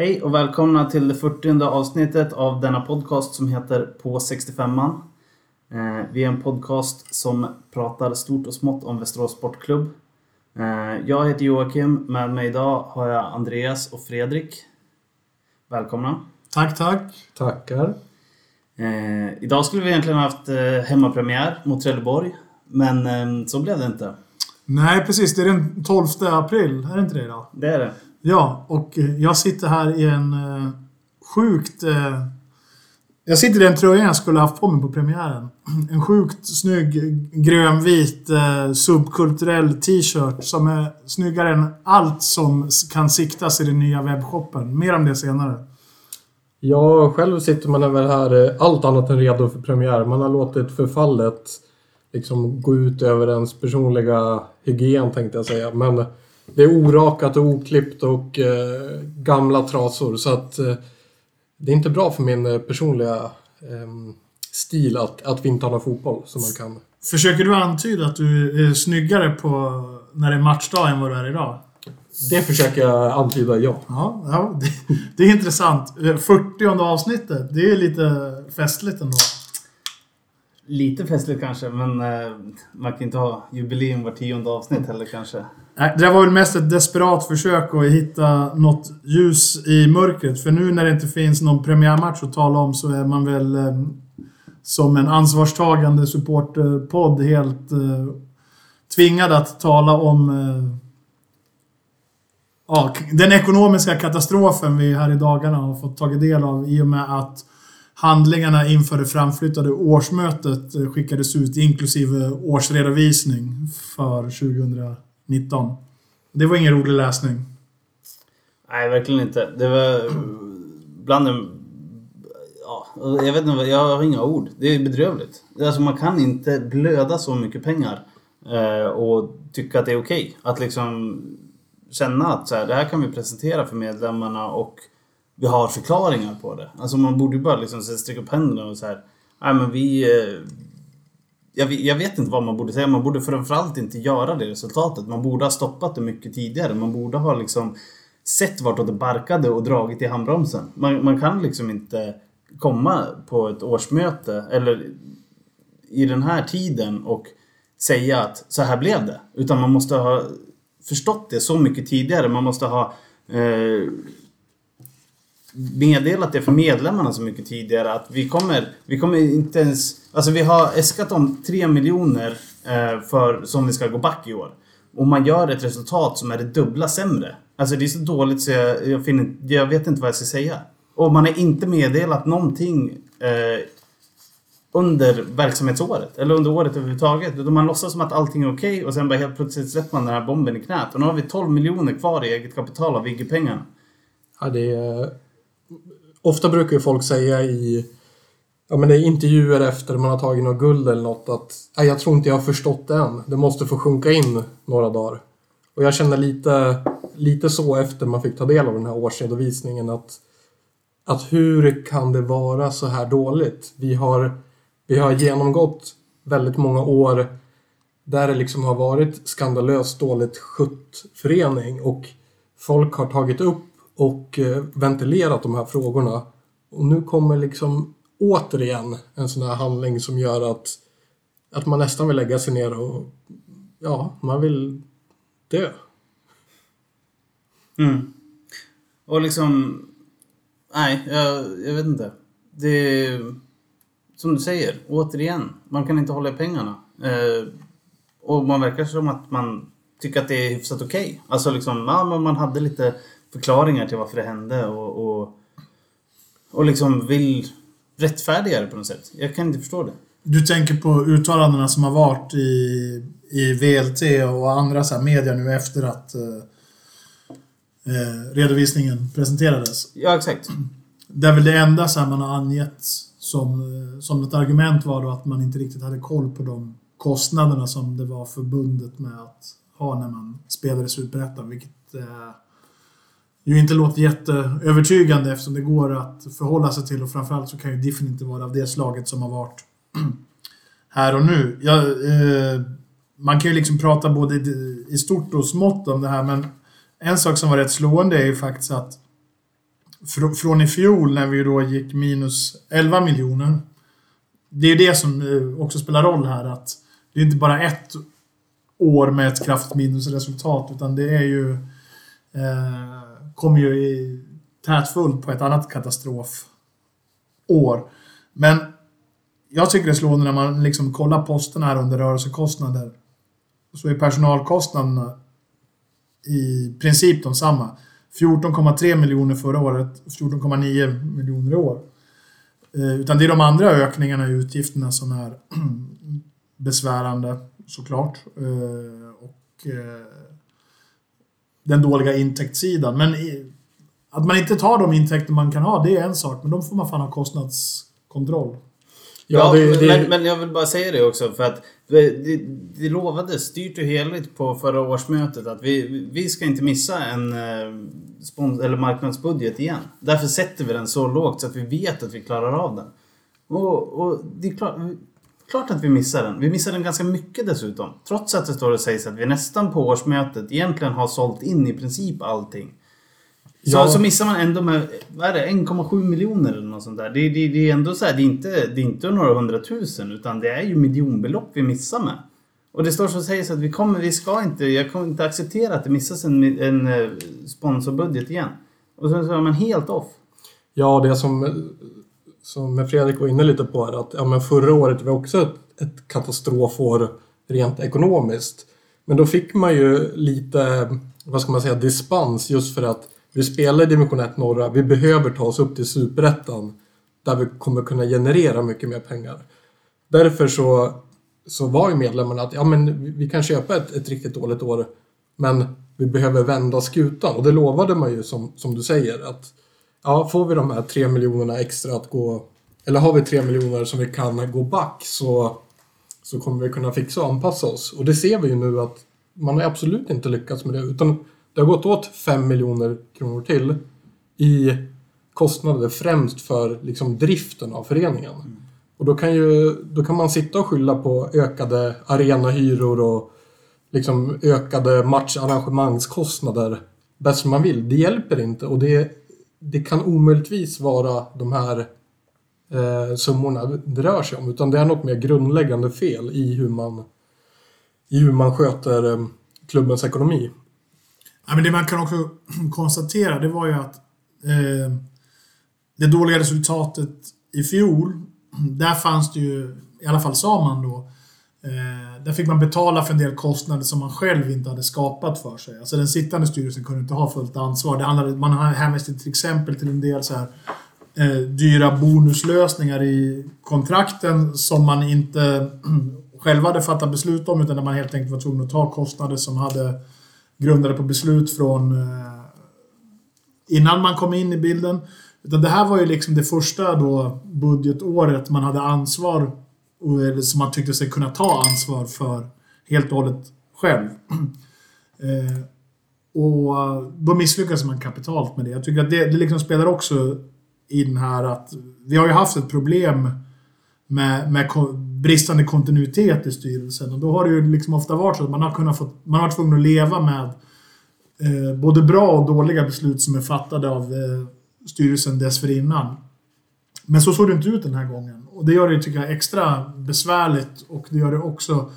Hej och välkomna till det 40 avsnittet av denna podcast som heter På 65an. Eh, vi är en podcast som pratar stort och smått om Västerås Sportklubb. Eh, jag heter Joakim, med mig idag har jag Andreas och Fredrik. Välkomna! Tack, tack! Tackar! Eh, idag skulle vi egentligen haft hemmapremiär mot Trelleborg, men så blev det inte. Nej, precis. Det är den 12 april, är det inte det idag? Det är det. Ja, och eh, jag sitter här i en eh, sjukt... Eh, jag sitter i den tröjan jag skulle haft på mig på premiären. En sjukt snygg grönvit eh, subkulturell t-shirt som är snyggare än allt som kan siktas i den nya webbshoppen. Mer om det senare. Ja, själv sitter man väl här eh, allt annat än redo för premiär. Man har låtit förfallet liksom gå ut över ens personliga hygien tänkte jag säga. Men det är orakat och oklippt och eh, gamla trasor så att eh, det är inte bra för min eh, personliga eh, stil att, att vi inte har någon fotboll som man kan. Försöker du antyda att du är snyggare på när det är matchdag än vad du är idag? Det försöker jag antyda, ja. Ja, ja det, det är intressant. 40 avsnittet, det är lite festligt ändå. Lite festligt kanske, men eh, man kan inte ha jubileum var tionde avsnitt heller kanske. Det det var väl mest ett desperat försök att hitta något ljus i mörkret. För nu när det inte finns någon premiärmatch att tala om så är man väl eh, som en ansvarstagande supporterpodd helt eh, tvingad att tala om eh, ja, den ekonomiska katastrofen vi här i dagarna har fått tagit del av i och med att handlingarna inför det framflyttade årsmötet skickades ut inklusive årsredovisning för 19. Det var ingen rolig läsning. Nej, verkligen inte. Det var eh, bland de... Ja, jag vet inte, jag har inga ord. Det är bedrövligt. Alltså man kan inte blöda så mycket pengar eh, och tycka att det är okej. Okay. Att liksom känna att så här, det här kan vi presentera för medlemmarna och vi har förklaringar på det. Alltså man borde ju bara liksom sträcka upp händerna och så här. Nej men vi... Eh, jag, jag, vet inte vad man borde säga. Man borde framförallt inte göra det resultatet. Man borde ha stoppat det mycket tidigare. Man borde ha liksom sett vartåt det barkade och dragit i handbromsen. Man, man kan liksom inte komma på ett årsmöte eller i den här tiden och säga att så här blev det. Utan man måste ha förstått det så mycket tidigare. Man måste ha eh, meddelat det för medlemmarna så mycket tidigare att vi kommer, vi kommer inte ens... Alltså vi har äskat om 3 miljoner eh, för, som vi ska gå back i år. Och man gör ett resultat som är det dubbla sämre. Alltså det är så dåligt så jag, jag, finner, jag vet inte vad jag ska säga. Och man har inte meddelat någonting eh, under verksamhetsåret. Eller under året överhuvudtaget. Utan man låtsas som att allting är okej okay, och sen bara helt plötsligt släpper man den här bomben i knät. Och nu har vi 12 miljoner kvar i eget kapital av Vigge-pengarna. Ja, det är ofta brukar ju folk säga i ja, men det är intervjuer efter man har tagit något guld eller något att jag tror inte jag har förstått det än. Det måste få sjunka in några dagar. Och jag känner lite, lite så efter man fick ta del av den här årsredovisningen att, att hur kan det vara så här dåligt? Vi har, vi har genomgått väldigt många år där det liksom har varit skandalöst dåligt skött förening och folk har tagit upp och eh, ventilerat de här frågorna. Och nu kommer liksom återigen en sån här handling som gör att, att man nästan vill lägga sig ner och ja, man vill dö. Mm. Och liksom... Nej, jag, jag vet inte. Det är som du säger, återigen. Man kan inte hålla i pengarna. Eh, och man verkar som att man tycker att det är hyfsat okej. Okay. Alltså liksom, ja, men man hade lite förklaringar till varför det hände och, och, och liksom vill rättfärdiga det på något sätt. Jag kan inte förstå det. Du tänker på uttalandena som har varit i, i VLT och andra så här media nu efter att eh, eh, redovisningen presenterades? Ja, exakt. Det är väl det enda så man har angett som, eh, som ett argument var då att man inte riktigt hade koll på de kostnaderna som det var förbundet med att ha när man spelade Superettan, vilket eh, ju inte låter jätteövertygande eftersom det går att förhålla sig till och framförallt så kan ju diffen inte vara av det slaget som har varit här och nu. Ja, eh, man kan ju liksom prata både i stort och smått om det här men en sak som var rätt slående är ju faktiskt att fr från i fjol när vi då gick minus 11 miljoner. Det är ju det som eh, också spelar roll här. att Det är inte bara ett år med ett kraftigt minusresultat utan det är ju... Eh, kommer ju i tätfullt på ett annat katastrofår. Men jag tycker det är slående när man liksom kollar posterna här under rörelsekostnader. Så är personalkostnaderna i princip de samma. 14,3 miljoner förra året, 14,9 miljoner i år. Eh, utan det är de andra ökningarna i utgifterna som är besvärande såklart. Eh, och eh, den dåliga intäktssidan. Men att man inte tar de intäkter man kan ha, det är en sak. Men de får man fan ha kostnadskontroll. Ja, ja det, det... Men, men, jag vill bara säga det också för att det, det lovades styrt och heligt på förra årsmötet att vi, vi ska inte missa en eh, spons eller marknadsbudget igen. Därför sätter vi den så lågt så att vi vet att vi klarar av den. Och, och det är klart, klart att vi missar den. Vi missar den ganska mycket dessutom. Trots att det står och sägs att vi nästan på årsmötet egentligen har sålt in i princip allting. Så, ja. så missar man ändå med, vad är det, 1,7 miljoner eller något sånt där. Det, det, det är ändå så här, det är, inte, det är inte några hundratusen utan det är ju miljonbelopp vi missar med. Och det står så sägs att vi kommer, vi ska inte, jag kommer inte acceptera att det missas en, en eh, sponsorbudget igen. Och så är man helt off. Ja, det som, som Fredrik var inne lite på här, att ja, men förra året var också ett, ett katastrofår rent ekonomiskt. Men då fick man ju lite, vad ska man säga, dispens just för att vi spelar i division 1 norra, vi behöver ta oss upp till superettan där vi kommer kunna generera mycket mer pengar. Därför så, så var ju medlemmarna att ja, men vi kan köpa ett, ett riktigt dåligt år men vi behöver vända skutan och det lovade man ju som, som du säger att ja, får vi de här tre miljonerna extra att gå eller har vi tre miljoner som vi kan gå back så, så kommer vi kunna fixa och anpassa oss. Och det ser vi ju nu att man har absolut inte lyckats med det utan det har gått åt 5 miljoner kronor till i kostnader främst för liksom driften av föreningen. Mm. Och då kan, ju, då kan man sitta och skylla på ökade arenahyror och liksom ökade matcharrangemangskostnader bäst man vill. Det hjälper inte och det, det kan omöjligtvis vara de här eh, summorna det rör sig om. Utan det är något mer grundläggande fel i hur man, i hur man sköter eh, klubbens ekonomi. Ja, men det man kan också konstatera det var ju att eh, det dåliga resultatet i fjol, där fanns det ju, i alla fall sa man då, eh, där fick man betala för en del kostnader som man själv inte hade skapat för sig. Alltså den sittande styrelsen kunde inte ha fullt ansvar. Det handlade, man hänvisade till exempel till en del så här eh, dyra bonuslösningar i kontrakten som man inte själva hade fattat beslut om utan där man helt enkelt var tvungen att ta kostnader som hade grundade på beslut från eh, innan man kom in i bilden. Utan det här var ju liksom det första då budgetåret man hade ansvar, eller som man tyckte sig kunna ta ansvar för helt och hållet själv. Eh, och eh, då misslyckades man kapitalt med det. Jag tycker att det, det liksom spelar också in här att vi har ju haft ett problem med, med bristande kontinuitet i styrelsen. Och då har det ju liksom ofta varit så att man har kunnat få, man har varit tvungen att leva med eh, både bra och dåliga beslut som är fattade av eh, styrelsen dessförinnan. Men så såg det inte ut den här gången. Och det gör det, tycker jag, extra besvärligt och det gör det också,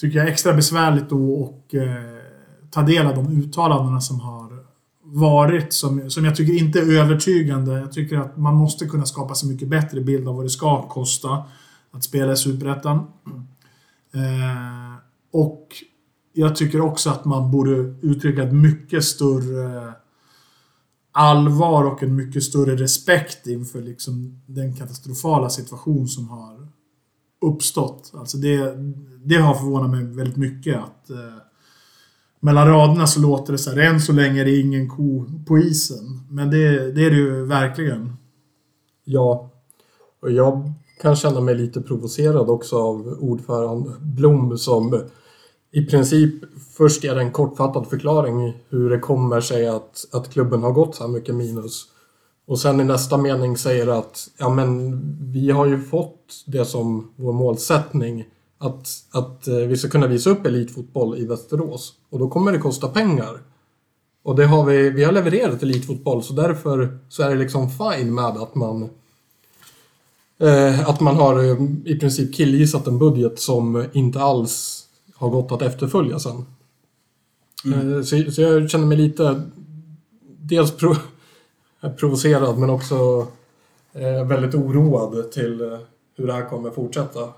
tycker jag, extra besvärligt då att eh, ta del av de uttalandena som har varit som, som jag tycker inte är övertygande. Jag tycker att man måste kunna skapa sig mycket bättre bild av vad det ska kosta att spela i Superettan. Eh, och jag tycker också att man borde uttrycka ett mycket större allvar och en mycket större respekt inför liksom den katastrofala situation som har uppstått. Alltså det, det har förvånat mig väldigt mycket att eh, mellan raderna så låter det så här, än så länge är det ingen ko på isen. Men det, det är det ju verkligen. Ja, och jag kan känna mig lite provocerad också av ordförande Blom som i princip först ger en kortfattad förklaring hur det kommer sig att, att klubben har gått så här mycket minus. Och sen i nästa mening säger att ja men vi har ju fått det som vår målsättning att, att eh, vi ska kunna visa upp elitfotboll i Västerås och då kommer det kosta pengar. Och det har vi, vi har levererat elitfotboll så därför så är det liksom fine med att man eh, att man har eh, i princip killgissat en budget som inte alls har gått att efterfölja sen. Eh, så, så jag känner mig lite dels pro, provocerad men också eh, väldigt oroad till eh, hur det här kommer fortsätta.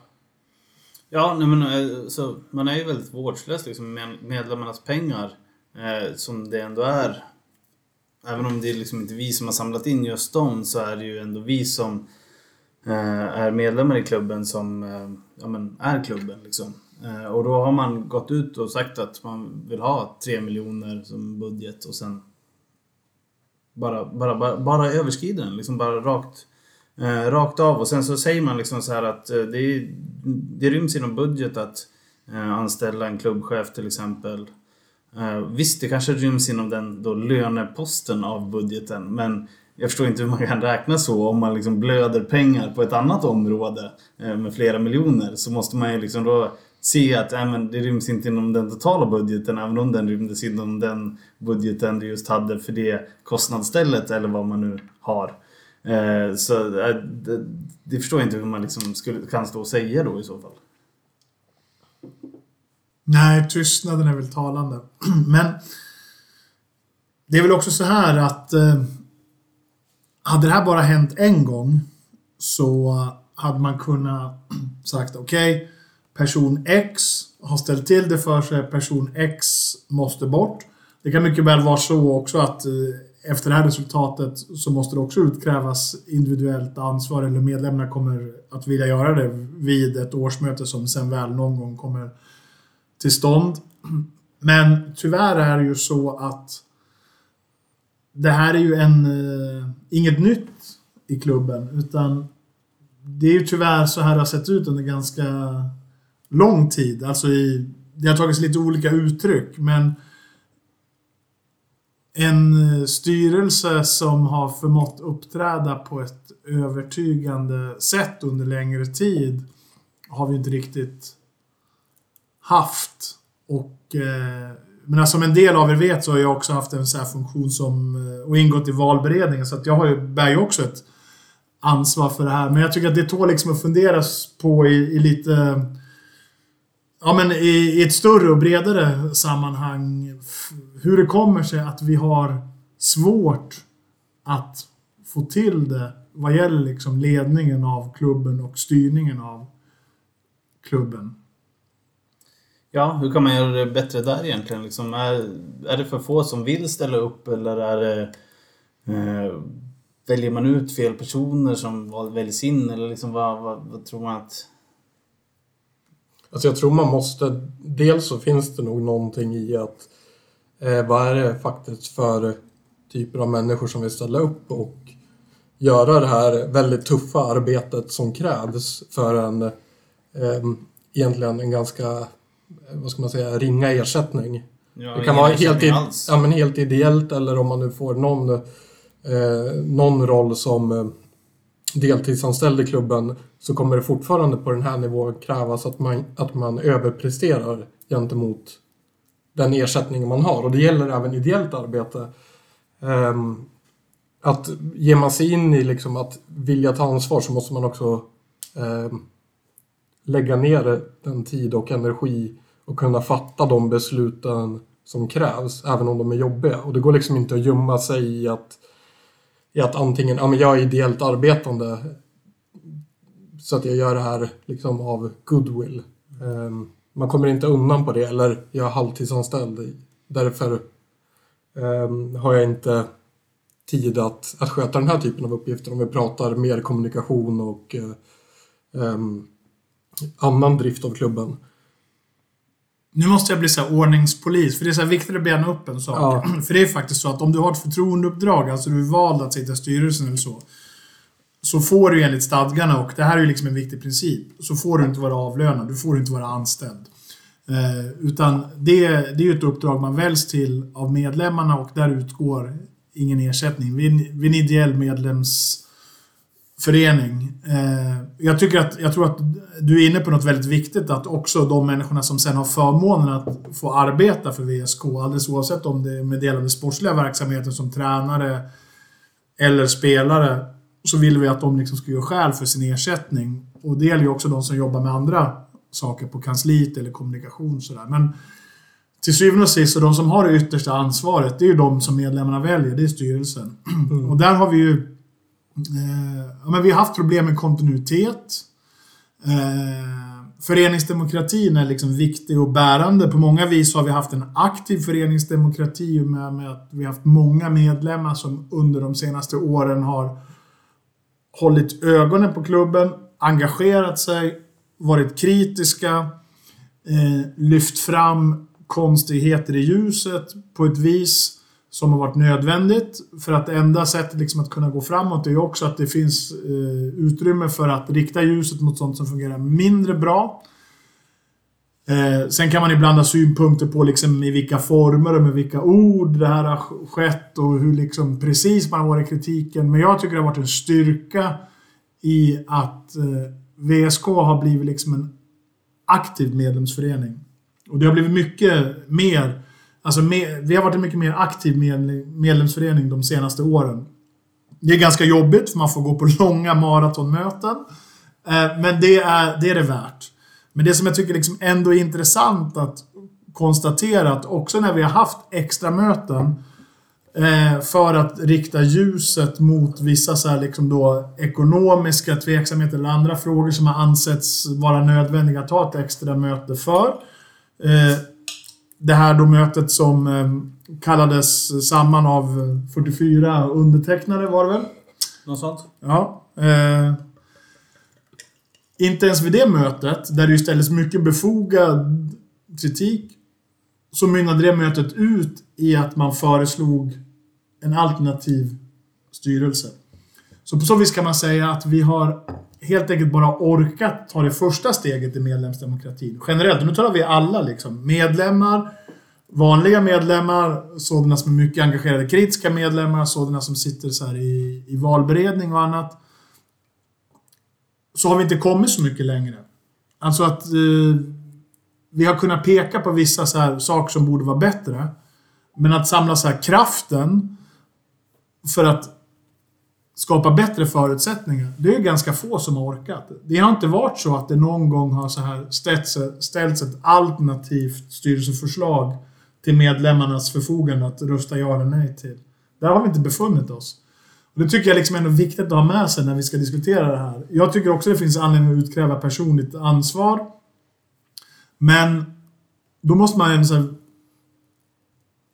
Ja, nej, men, eh, så man är ju väldigt vårdslös liksom, med medlemmarnas pengar. Eh, som det ändå är. Även om det är liksom inte vi som har samlat in just dem så är det ju ändå vi som eh, är medlemmar i klubben som ja, men, är klubben. Liksom. Eh, och då har man gått ut och sagt att man vill ha 3 miljoner som budget och sen bara, bara, bara, bara överskrider den. Liksom bara rakt, eh, rakt av. Och sen så säger man liksom så här att eh, det, är, det ryms inom budget att eh, anställa en klubbchef till exempel. Eh, visst, det kanske ryms inom den då löneposten av budgeten. Men jag förstår inte hur man kan räkna så om man liksom blöder pengar på ett annat område eh, med flera miljoner. Så måste man ju liksom då se att äh, men det ryms inte inom den totala budgeten även om den rymdes inom den budgeten du just hade för det kostnadsstället eller vad man nu har. Eh, så eh, det, det förstår jag inte hur man liksom skulle, kan stå och säga då i så fall. Nej, tystnaden är väl talande. Men det är väl också så här att eh, hade det här bara hänt en gång så hade man kunnat sagt okej, okay, person X har ställt till det för sig, person X måste bort. Det kan mycket väl vara så också att eh, efter det här resultatet så måste det också utkrävas individuellt ansvar eller medlemmarna kommer att vilja göra det vid ett årsmöte som sen väl någon gång kommer till stånd. Men tyvärr är det ju så att det här är ju en, eh, inget nytt i klubben utan det är ju tyvärr så här det har sett ut under ganska lång tid. Alltså i, det har tagits lite olika uttryck men en eh, styrelse som har förmått uppträda på ett övertygande sätt under längre tid har vi inte riktigt haft. Och, eh, men alltså, som en del av er vet så har jag också haft en sån här funktion som, eh, och ingått i valberedningen så att jag har ju, bär ju också ett ansvar för det här. Men jag tycker att det tål liksom att funderas på i, i lite Ja, men i, i, ett större och bredare sammanhang. Hur det kommer sig att vi har svårt att få till det vad gäller liksom ledningen av klubben och styrningen av klubben. Ja, hur kan man göra det bättre där egentligen? Liksom, är, är det för få som vill ställa upp eller är det, eh, väljer man ut fel personer som väljs in? Eller liksom, vad, vad, vad tror man att Alltså jag tror man måste... Dels så finns det nog någonting i att eh, vad är det faktiskt för typer av människor som vill ställa upp och göra det här väldigt tuffa arbetet som krävs för en eh, egentligen en ganska, vad ska man säga, ringa ersättning. Ja, det kan vara helt, ja, men helt ideellt eller om man nu får någon, eh, någon roll som deltidsanställd i klubben så kommer det fortfarande på den här nivån krävas att man, att man överpresterar gentemot den ersättning man har. Och det gäller även ideellt arbete. Um, att ger man sig in i liksom att vilja ta ansvar så måste man också um, lägga ner den tid och energi och kunna fatta de besluten som krävs, även om de är jobbiga. Och det går liksom inte att gömma sig i att i att antingen, ja men jag är ideellt arbetande så att jag gör det här liksom av goodwill. Um, man kommer inte undan på det, eller jag är halvtidsanställd. Därför um, har jag inte tid att, att sköta den här typen av uppgifter om vi pratar mer kommunikation och um, annan drift av klubben. Nu måste jag bli så ordningspolis, för det är så viktigt att bena upp en sak. Ja. För det är faktiskt så att om du har ett förtroendeuppdrag, alltså du är vald att sitta i styrelsen eller så, så får du enligt stadgarna, och det här är ju liksom en viktig princip, så får du inte vara avlönad, du får inte vara anställd. Eh, utan det, det är ju ett uppdrag man väljs till av medlemmarna och där utgår ingen ersättning. Vi är en ideell medlemsförening. Eh, jag, tycker att, jag tror att du är inne på något väldigt viktigt, att också de människorna som sen har förmånen att få arbeta för VSK, alldeles oavsett om det är med del av den sportsliga verksamheten som tränare eller spelare, så vill vi att de liksom ska göra skäl för sin ersättning. Och det gäller ju också de som jobbar med andra saker på kansliet eller kommunikation. Sådär. Men till syvende och sist, så de som har det yttersta ansvaret, det är ju de som medlemmarna väljer. Det är styrelsen. Mm. Och där har vi ju... Eh, ja, men vi har haft problem med kontinuitet. Eh, föreningsdemokratin är liksom viktig och bärande. På många vis har vi haft en aktiv föreningsdemokrati med, med att vi har haft många medlemmar som under de senaste åren har hållit ögonen på klubben, engagerat sig, varit kritiska, eh, lyft fram konstigheter i ljuset på ett vis som har varit nödvändigt. För att det enda sättet liksom att kunna gå framåt är ju också att det finns eh, utrymme för att rikta ljuset mot sånt som fungerar mindre bra. Eh, sen kan man ibland ha synpunkter på liksom i vilka former och med vilka ord det här har skett och hur liksom precis man har varit i kritiken. Men jag tycker det har varit en styrka i att eh, VSK har blivit liksom en aktiv medlemsförening. Och det har blivit mycket mer Alltså, med, vi har varit en mycket mer aktiv medlemsförening de senaste åren. Det är ganska jobbigt för man får gå på långa maratonmöten. Eh, men det är, det är det värt. Men det som jag tycker liksom ändå är intressant att konstatera att också när vi har haft extra möten eh, för att rikta ljuset mot vissa så här liksom då ekonomiska tveksamheter eller andra frågor som har ansetts vara nödvändiga att ha ett extra möte för. Eh, det här då mötet som kallades samman av 44 undertecknare var det väl? Något sånt? Ja. Eh, inte ens vid det mötet, där det ju ställdes mycket befogad kritik, så mynnade det mötet ut i att man föreslog en alternativ styrelse. Så på så vis kan man säga att vi har helt enkelt bara orkat ta det första steget i medlemsdemokratin. Generellt, nu talar vi alla liksom. Medlemmar, vanliga medlemmar, sådana som är mycket engagerade kritiska medlemmar, sådana som sitter så här i, i valberedning och annat. Så har vi inte kommit så mycket längre. Alltså att eh, vi har kunnat peka på vissa så här saker som borde vara bättre. Men att samla så här kraften för att skapa bättre förutsättningar. Det är ganska få som har orkat. Det har inte varit så att det någon gång har så här ställts, ställts ett alternativt styrelseförslag till medlemmarnas förfogande att rösta ja eller nej till. Där har vi inte befunnit oss. Och det tycker jag liksom är viktigt att ha med sig när vi ska diskutera det här. Jag tycker också det finns anledning att utkräva personligt ansvar. Men då måste man ändå säga...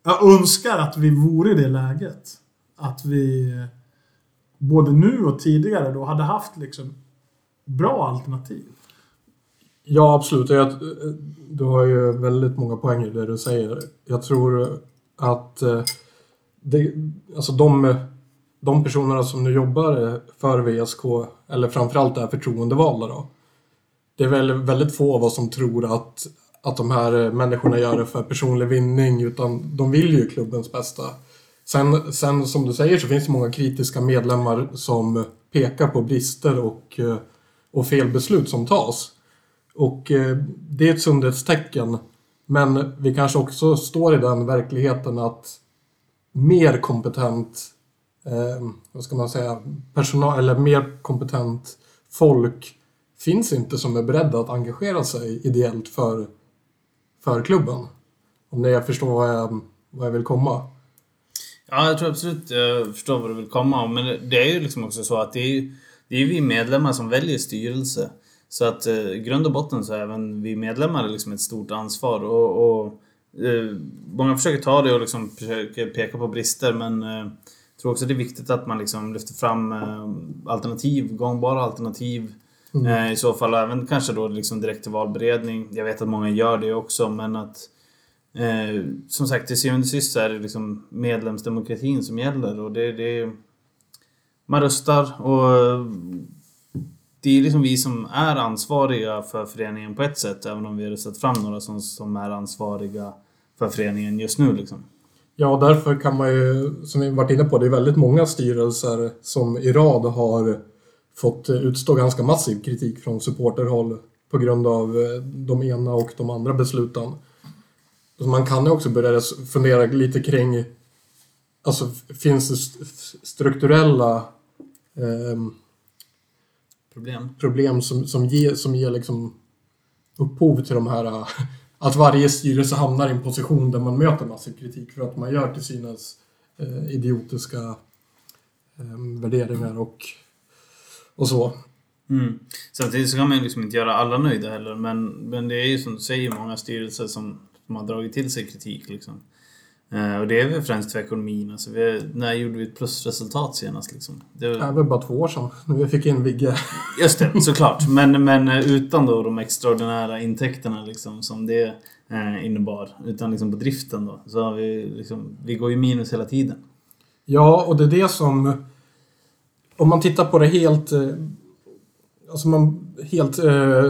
Jag önskar att vi vore i det läget. Att vi både nu och tidigare då hade haft liksom bra alternativ. Ja, absolut. Jag, eh, du har ju väldigt många poänger i det du säger. Jag tror att eh, det, alltså de, de personerna som nu jobbar för VSK, eller framförallt är förtroendevalda då. Det är väl väldigt få av oss som tror att, att de här människorna gör det för personlig vinning, utan de vill ju klubbens bästa. Sen, sen som du säger så finns det många kritiska medlemmar som pekar på brister och, eh, och felbeslut som tas. Och eh, det är ett sundhetstecken. Men vi kanske också står i den verkligheten att mer kompetent, eh, vad ska man säga, personal eller mer kompetent folk finns inte som är beredda att engagera sig ideellt för, för klubben. Om ni förstår vad jag, vad jag vill komma. Ja, jag tror absolut jag förstår vad du vill komma Men det är ju liksom också så att det är, det är vi medlemmar som väljer styrelse. Så att eh, grund och botten så är även vi medlemmar liksom ett stort ansvar. Och, och eh, Många försöker ta det och liksom försöker peka på brister men eh, jag tror också det är viktigt att man liksom lyfter fram eh, alternativ, gångbara alternativ. Mm. Eh, I så fall även kanske då liksom direkt till valberedning. Jag vet att många gör det också men att Eh, som sagt, till syvende och sist så är det liksom medlemsdemokratin som gäller och det, det Man röstar och det är liksom vi som är ansvariga för föreningen på ett sätt, även om vi har satt fram några som, som är ansvariga för föreningen just nu. Liksom. Ja, därför kan man ju, som vi varit inne på, det är väldigt många styrelser som i rad har fått utstå ganska massiv kritik från supporterhåll på grund av eh, de ena och de andra besluten. Så man kan ju också börja fundera lite kring, alltså finns det strukturella eh, Problem. problem som, som ger, som ger liksom upphov till de här att varje styrelse hamnar i en position där man möter massiv kritik för att man gör till synes eh, idiotiska eh, värderingar och, och så. Mm. Samtidigt så kan man ju liksom inte göra alla nöjda heller. Men, men det är ju som du säger många styrelser som, som har dragit till sig kritik. Liksom. Eh, och det är väl främst för ekonomin. Alltså, vi, när gjorde vi ett plusresultat senast? Liksom? Det, Det är väl bara två år sedan när vi fick in Vigge. Just det, såklart. Men, men eh, utan då de extraordinära intäkterna liksom, som det eh, innebar. Utan liksom på driften då. Så har vi liksom, vi går ju minus hela tiden. Ja, och det är det som... Om man tittar på det helt... Alltså man, helt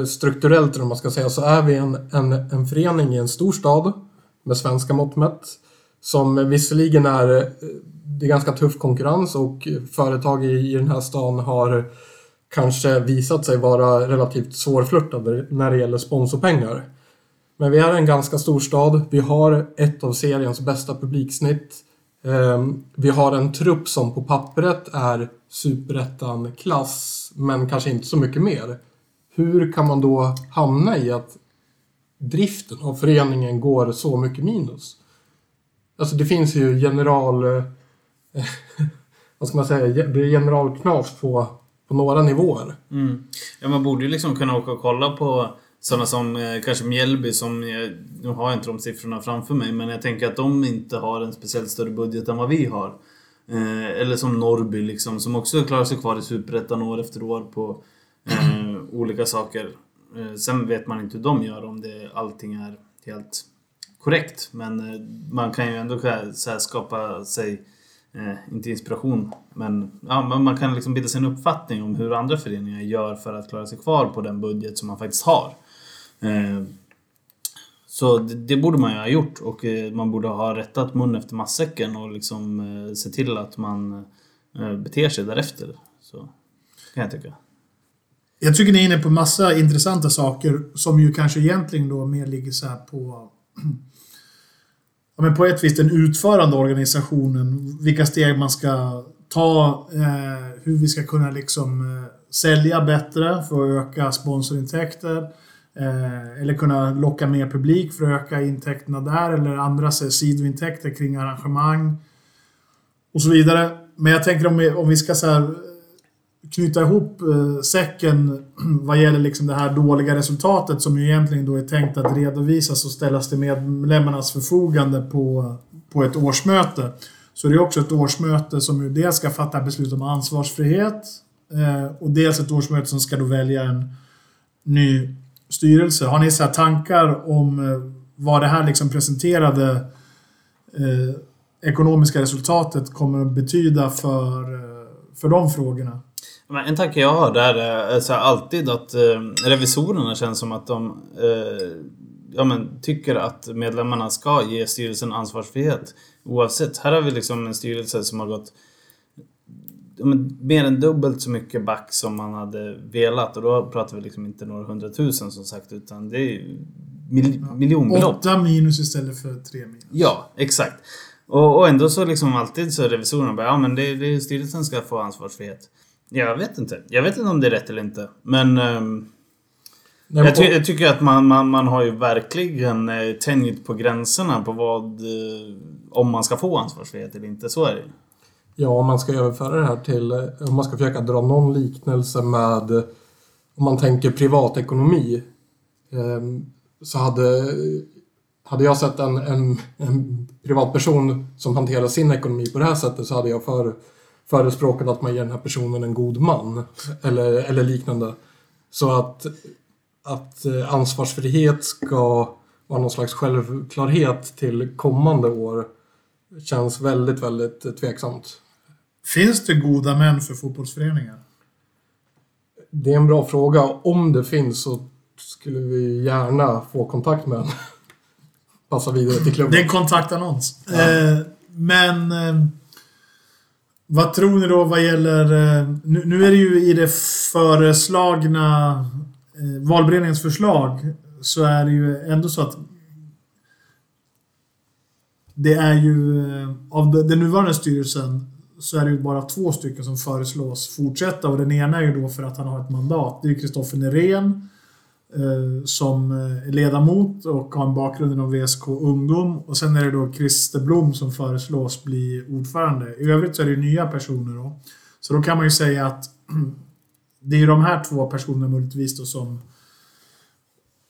strukturellt, vad man ska säga, så är vi en, en, en förening i en stor stad med svenska mått mätt. Som visserligen är... Eh, det är ganska tuff konkurrens och företag i, i den här stan har kanske visat sig vara relativt svårflörtade när det gäller sponsorpengar. Men vi är en ganska stor stad. Vi har ett av seriens bästa publiksnitt. Ehm, vi har en trupp som på pappret är superettan-klass, men kanske inte så mycket mer. Hur kan man då hamna i att driften av föreningen går så mycket minus? Alltså det finns ju general... Eh, vad ska man säga? Det är generalknas på, på några nivåer. Mm. Ja, man borde ju liksom kunna åka och kolla på sådana som eh, kanske Mjällby som... Jag, nu har jag inte de siffrorna framför mig men jag tänker att de inte har en speciellt större budget än vad vi har. Eh, eller som Norrby liksom som också klarar sig kvar i Superettan år efter år på eh, olika saker. Eh, sen vet man inte hur de gör om det, allting är helt korrekt. Men eh, man kan ju ändå så här, skapa sig eh, inte inspiration, men ja, man kan liksom bilda sig en uppfattning om hur andra föreningar gör för att klara sig kvar på den budget som man faktiskt har. Eh, så det, det borde man ju ha gjort och eh, man borde ha rättat mun efter matsäcken och liksom eh, se till att man eh, beter sig därefter. Så kan jag tycka. Jag tycker ni är inne på massa intressanta saker som ju kanske egentligen då mer ligger så här på... Ja, men på ett vis den utförande organisationen. Vilka steg man ska ta. Eh, hur vi ska kunna liksom eh, sälja bättre för att öka sponsorintäkter. Eh, eller kunna locka mer publik för att öka intäkterna där. Eller andra så sidointäkter kring arrangemang. Och så vidare. Men jag tänker om vi, om vi ska så här, knyta ihop eh, säcken vad gäller liksom det här dåliga resultatet som ju egentligen då är tänkt att redovisas och ställas till medlemmarnas förfogande på, på ett årsmöte. Så det är också ett årsmöte som ju dels ska fatta beslut om ansvarsfrihet eh, och dels ett årsmöte som ska då välja en ny styrelse. Har ni så här tankar om eh, vad det här liksom presenterade eh, ekonomiska resultatet kommer att betyda för, eh, för de frågorna? Men en tanke jag har där är så här, alltid att eh, revisorerna känns som att de eh, ja, men, tycker att medlemmarna ska ge styrelsen ansvarsfrihet. Oavsett. Här har vi liksom en styrelse som har gått ja, men, mer än dubbelt så mycket back som man hade velat. Och då pratar vi liksom inte några hundratusen som sagt utan det är mil, miljonbelopp. Åtta minus istället för tre minus. Ja, exakt. Och, och ändå så liksom alltid så revisorerna bara, ja men det, det, styrelsen ska få ansvarsfrihet. Jag vet inte. Jag vet inte om det är rätt eller inte. Men ehm, Nej, jag, ty jag tycker att man, man, man har ju verkligen eh, tänjt på gränserna på vad... Eh, om man ska få ansvarsfrihet eller inte. Så är det. Ja, om man ska överföra det här till, eh, om man ska försöka dra någon liknelse med, om man tänker privatekonomi, eh, så hade, hade jag sett en, en, en privatperson som hanterar sin ekonomi på det här sättet så hade jag för, förespråkat att man ger den här personen en god man eller, eller liknande. Så att, att eh, ansvarsfrihet ska vara någon slags självklarhet till kommande år känns väldigt, väldigt tveksamt. Finns det goda män för fotbollsföreningar? Det är en bra fråga. Om det finns så skulle vi gärna få kontakt med en. Passa vidare till klubben. Det är en kontaktannons. Eh, men... Eh, vad tror ni då vad gäller... Eh, nu, nu är det ju i det föreslagna eh, valberedningens förslag så är det ju ändå så att det är ju eh, av den nuvarande styrelsen så är det ju bara två stycken som föreslås fortsätta och den ena är ju då för att han har ett mandat. Det är ju Kristoffer Nerén som eh, ledamot och har en bakgrund inom VSK Ungdom. Och sen är det då Christer Blom som föreslås bli ordförande. I övrigt så är det nya personer då. Så då kan man ju säga att det är de här två personerna möjligtvis då som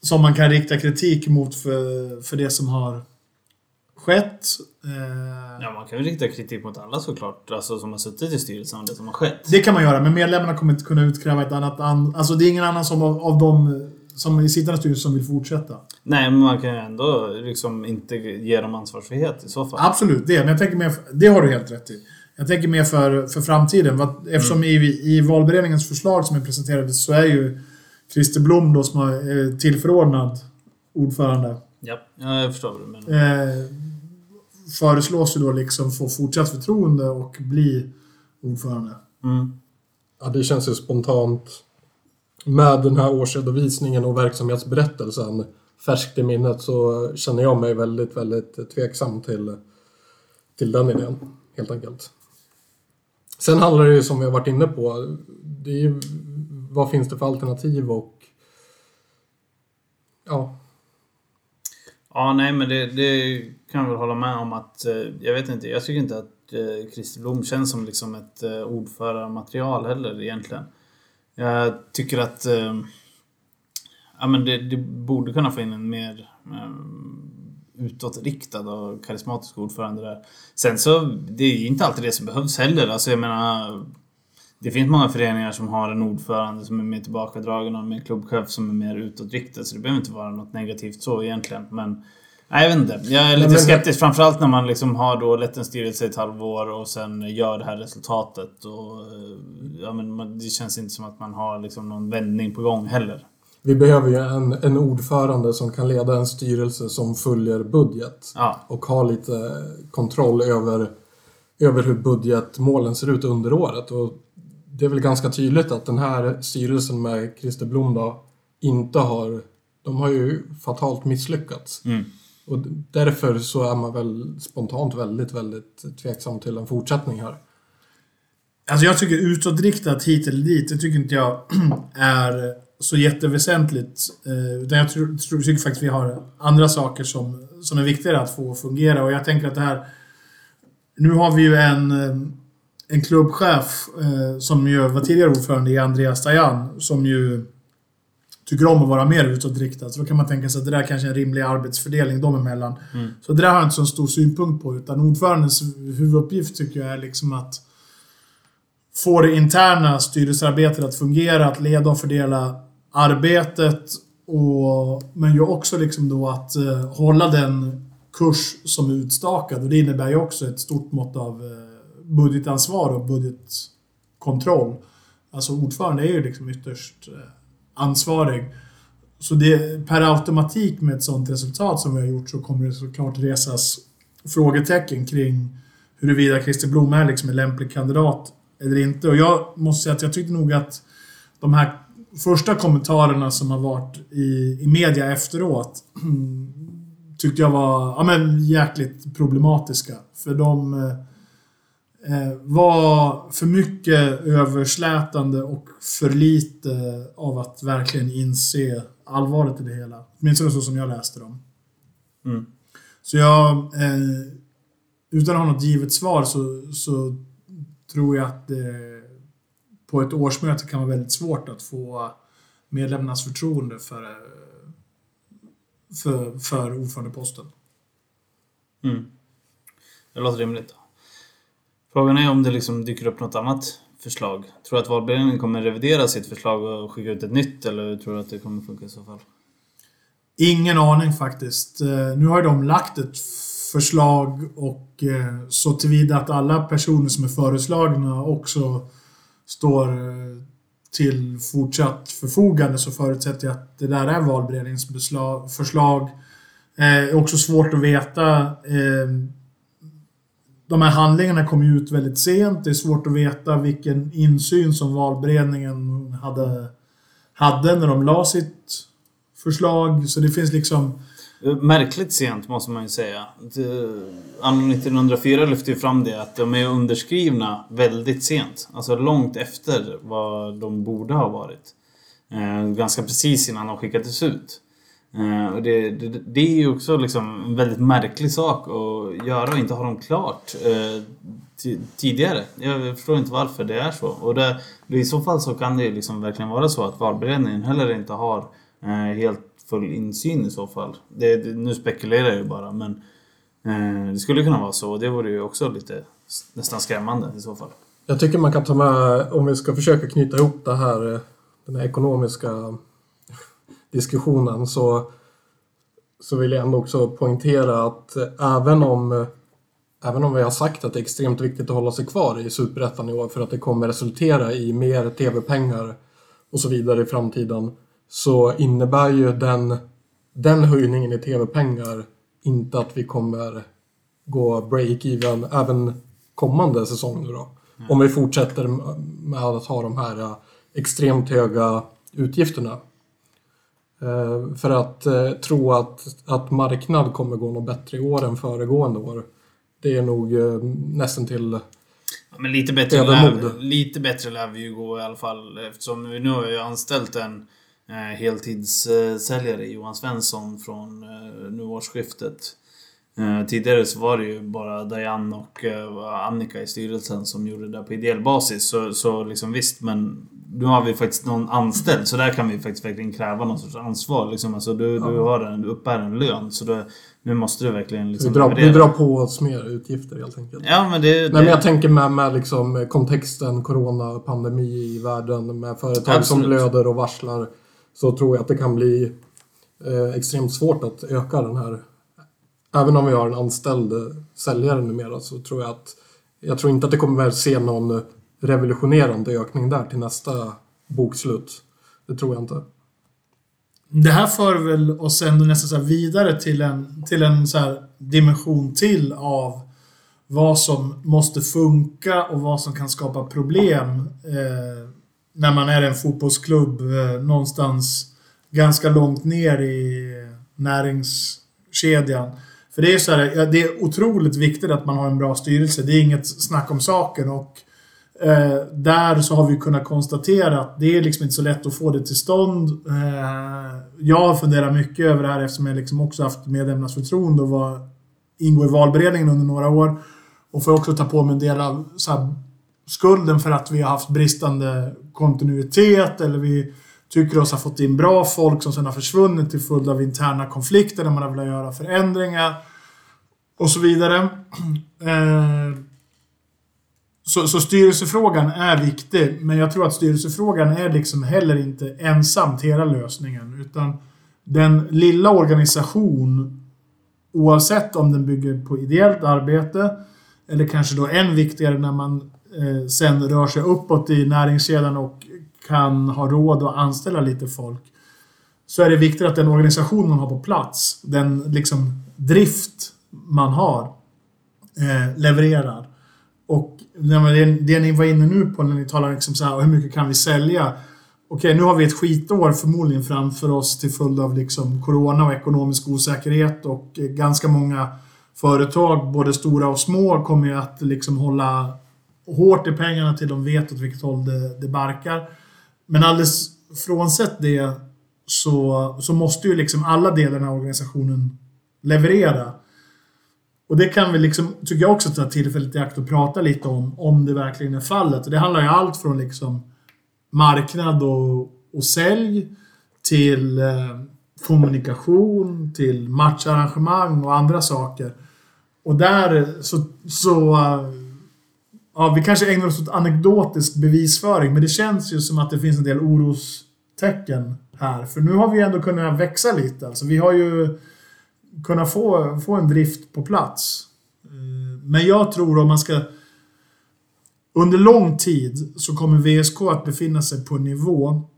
som man kan rikta kritik mot för, för det som har skett. Eh, Ja, man kan ju rikta kritik mot alla såklart. Alltså som har suttit i styrelsen och det som har skett. Det kan man göra, men medlemmarna kommer inte kunna utkräva ett annat... An, alltså det är ingen annan som av, av dem som i sittande styrelse som vill fortsätta. Nej, men man kan ju ändå liksom inte ge dem ansvarsfrihet i så fall. Absolut, det. Men jag tänker mer... Det har du helt rätt i. Jag tänker mer för, för framtiden. Vad- Eftersom i, i valberedningens förslag som är presenterade så är ju Christer Blom då som har eh, tillförordnad ordförande. Ja, ja, jag förstår vad du menar. Eh, föreslås ju då liksom få fortsatt förtroende och bli ordförande. Mm. Ja, det känns ju spontant med den här årsredovisningen och verksamhetsberättelsen färskt i minnet så känner jag mig väldigt, väldigt tveksam till, till den idén, helt enkelt. Sen handlar det ju som vi har varit inne på, det är ju, vad finns det för alternativ och ja, Ja, nej, men det, det kan jag väl hålla med om att... Eh, jag vet inte, jag tycker inte att eh, Christer Blom känns som liksom ett eh, ordförarmaterial heller egentligen. Jag tycker att... eh, Ja, men det, det borde kunna få in en mer eh, utåtriktad och karismatisk ordförande där. Sen så, det är ju inte alltid det som behövs heller. Alltså jag menar... Det finns många föreningar som har en ordförande som är mer tillbakadragen och en klubbchef som är mer utåtriktad. Så det behöver inte vara något negativt så egentligen. Men nej, jag vet inte. Jag är lite men- skeptisk. Framförallt när man liksom har då lett en styrelse i ett halvår och sen gör det här resultatet. Och, eh, ja, men det känns inte som att man har liksom någon vändning på gång heller. vi behöver ju en, en ordförande som kan leda en styrelse som följer budget. Ja, och ha lite kontroll över, över hur budgetmålen ser ut under året. Och det är väl ganska tydligt att den här styrelsen med Christer Blom då inte har... De har ju fatalt misslyckats. mm. Och därför så är man väl spontant väldigt, väldigt tveksam till en fortsättning här. Alltså jag tycker utåtriktat hit eller dit, det tycker inte jag är så jätteväsentligt. Eh, utan jag tror, tycker faktiskt vi har andra saker som, som är viktigare att få fungera. Och jag tänker att det här... Nu har vi ju en, eh, en klubbchef eh, som ju var tidigare ordförande i Andreas Dajan, som ju tycker om att vara mer utåtriktad. Så då kan man tänka sig att det där kanske är en rimlig arbetsfördelning dem emellan. Mm. Så det där har jag inte så stor synpunkt på. Utan ordförandens huvuduppgift tycker jag är liksom att få det interna styrelsearbetet att fungera, att leda och fördela arbetet. Och, men ju också liksom då att eh, hålla den kurs som är utstakad. Och det innebär ju också ett stort mått av eh, budgetansvar och budgetkontroll. Alltså ordförande är ju liksom ytterst eh, ansvarig. Så det, per automatik med ett sånt resultat som vi har gjort så kommer det såklart resas frågetecken kring huruvida Christer Blom är liksom en lämplig kandidat eller inte. Och jag måste säga att jag tyckte nog att de här första kommentarerna som har varit i, i media efteråt tyckte jag var ja, men, jäkligt problematiska. För de eh, var för mycket överslätande och för lite av att verkligen inse allvaret i det hela. Åtminstone så som jag läste dem. Mm. Så jag, eh, utan att ha något givet svar så, så tror jag att det på ett årsmöte kan vara väldigt svårt att få medlemmarnas förtroende för, eh, för, för ordförandeposten. Mm. Det låter rimligt. Frågan är om det liksom dyker upp något annat förslag. Tror du att valberedningen kommer revidera sitt förslag och skicka ut ett nytt eller tror du att det kommer funka i så fall? Ingen aning faktiskt. Eh, nu har de lagt ett förslag och eh, så tillvida att alla personer som är föreslagna också står eh, till fortsatt förfogande så förutsätter jag att det där är valberedningens förslag. Eh, Det är också svårt att veta. eh, de här handlingarna kom ju ut väldigt sent. Det är svårt att veta vilken insyn som valberedningen hade, hade när de la sitt förslag. Så det finns liksom... Märkligt sent måste man ju säga. Anno 1904 lyfte ju fram det att de är underskrivna väldigt sent. Alltså långt efter vad de borde ha varit. Eh, ganska precis innan de skickades ut. Eh, och det, det, det är ju också liksom en väldigt märklig sak att göra och inte ha dem klart eh, tidigare. Jag förstår inte varför det är så. Och det, I så fall så kan det ju liksom verkligen vara så att valberedningen heller inte har eh, helt full insyn i så fall. Det, det, nu spekulerar jag ju bara men eh, det skulle kunna vara så och det vore ju också lite nästan skrämmande i så fall. Jag tycker man kan ta med, om vi ska försöka knyta ihop det här, eh, den här ekonomiska diskussionen, så, så vill jag ändå också poängtera att även om, även om vi har sagt att det är extremt viktigt att hålla sig kvar i Superettan i år för att det kommer resultera i mer TV-pengar och så vidare i framtiden, så innebär ju den, den höjningen i TV-pengar inte att vi kommer gå break-even även kommande säsong nu då. Om vi fortsätter med att ha de här extremt höga utgifterna. Eh, För att eh, tro att, att marknad kommer gå något bättre i år än föregående år. Det är nog eh, nästan till Ja, Men lite bättre, lär, lite bättre lär vi ju gå i alla fall eftersom vi nu har ju anställt en eh, heltidssäljare, Johan Svensson, från nu årsskiftet. Eh, tidigare så var det ju bara Diane och eh, Annika i styrelsen som gjorde det där på ideell basis. Så, så liksom visst, men nu har vi faktiskt någon anställd så där kan vi faktiskt verkligen kräva någon sorts ansvar. Liksom. Alltså, du, du, har en, du uppbär en lön så då, nu måste du verkligen vi liksom drar, vi drar på oss mer utgifter helt enkelt. Ja men det... det Nej, men jag tänker med, med liksom kontexten corona, pandemi i världen med företag som Absolut. blöder och varslar. Så tror jag att det kan bli eh, extremt svårt att öka den här. Även om vi har en anställd eh, säljare numera så tror jag att jag tror inte att det kommer att se någon revolutionerande ökning där till nästa bokslut. Det tror jag inte. Det här för väl oss ändå nästan så här vidare till en, till en så här dimension till av vad som måste funka och vad som kan skapa problem eh, när man är en fotbollsklubb eh, någonstans ganska långt ner i eh, näringskedjan. För det är så här, ja, det är otroligt viktigt att man har en bra styrelse. Det är inget snack om saken och Eh, där så har vi kunnat konstatera att det är liksom inte så lätt att få det till stånd. Eh, jag har funderat mycket över det här eftersom jag liksom också haft medlemmarnas förtroende och var, ingår i valberedningen under några år. Och får också ta på mig en del av så här, skulden för att vi har haft bristande kontinuitet eller vi tycker oss ha fått in bra folk som sedan har försvunnit till följd av interna konflikter där man har velat göra förändringar och så vidare. Eh, så, så styrelsefrågan är viktig, men jag tror att styrelsefrågan är liksom heller inte ensamt hela lösningen. Utan den lilla organisation, oavsett om den bygger på ideellt arbete, eller kanske då än viktigare när man eh, sen rör sig uppåt i näringskedjan och kan ha råd att anställa lite folk. Så är det viktigt att den organisation man har på plats, den liksom drift man har, eh, levererar. Och det, det ni var inne nu på när ni talar liksom så här, hur mycket kan vi sälja? Okej, nu har vi ett skitår förmodligen framför oss till följd av liksom corona och ekonomisk osäkerhet och eh, ganska många företag, både stora och små, kommer ju att liksom hålla hårt i pengarna till de vet åt vilket håll det, det barkar. Men alldeles frånsett det så, så måste ju liksom alla delarna av organisationen leverera. Och det kan vi liksom, tycker jag också ta tillfället i akt och prata lite om, om det verkligen är fallet. Och det handlar ju allt från liksom marknad och, och sälj till eh, kommunikation, till matcharrangemang och andra saker. Och där så, så eh, ja, vi kanske ägnar oss åt anekdotisk bevisföring, men det känns ju som att det finns en del orostecken här. För nu har vi ändå kunnat växa lite. Alltså, vi har ju kunnat få, få en drift på plats. Eh, men jag tror om man ska... Under lång tid så kommer VSK att befinna sig på en nivå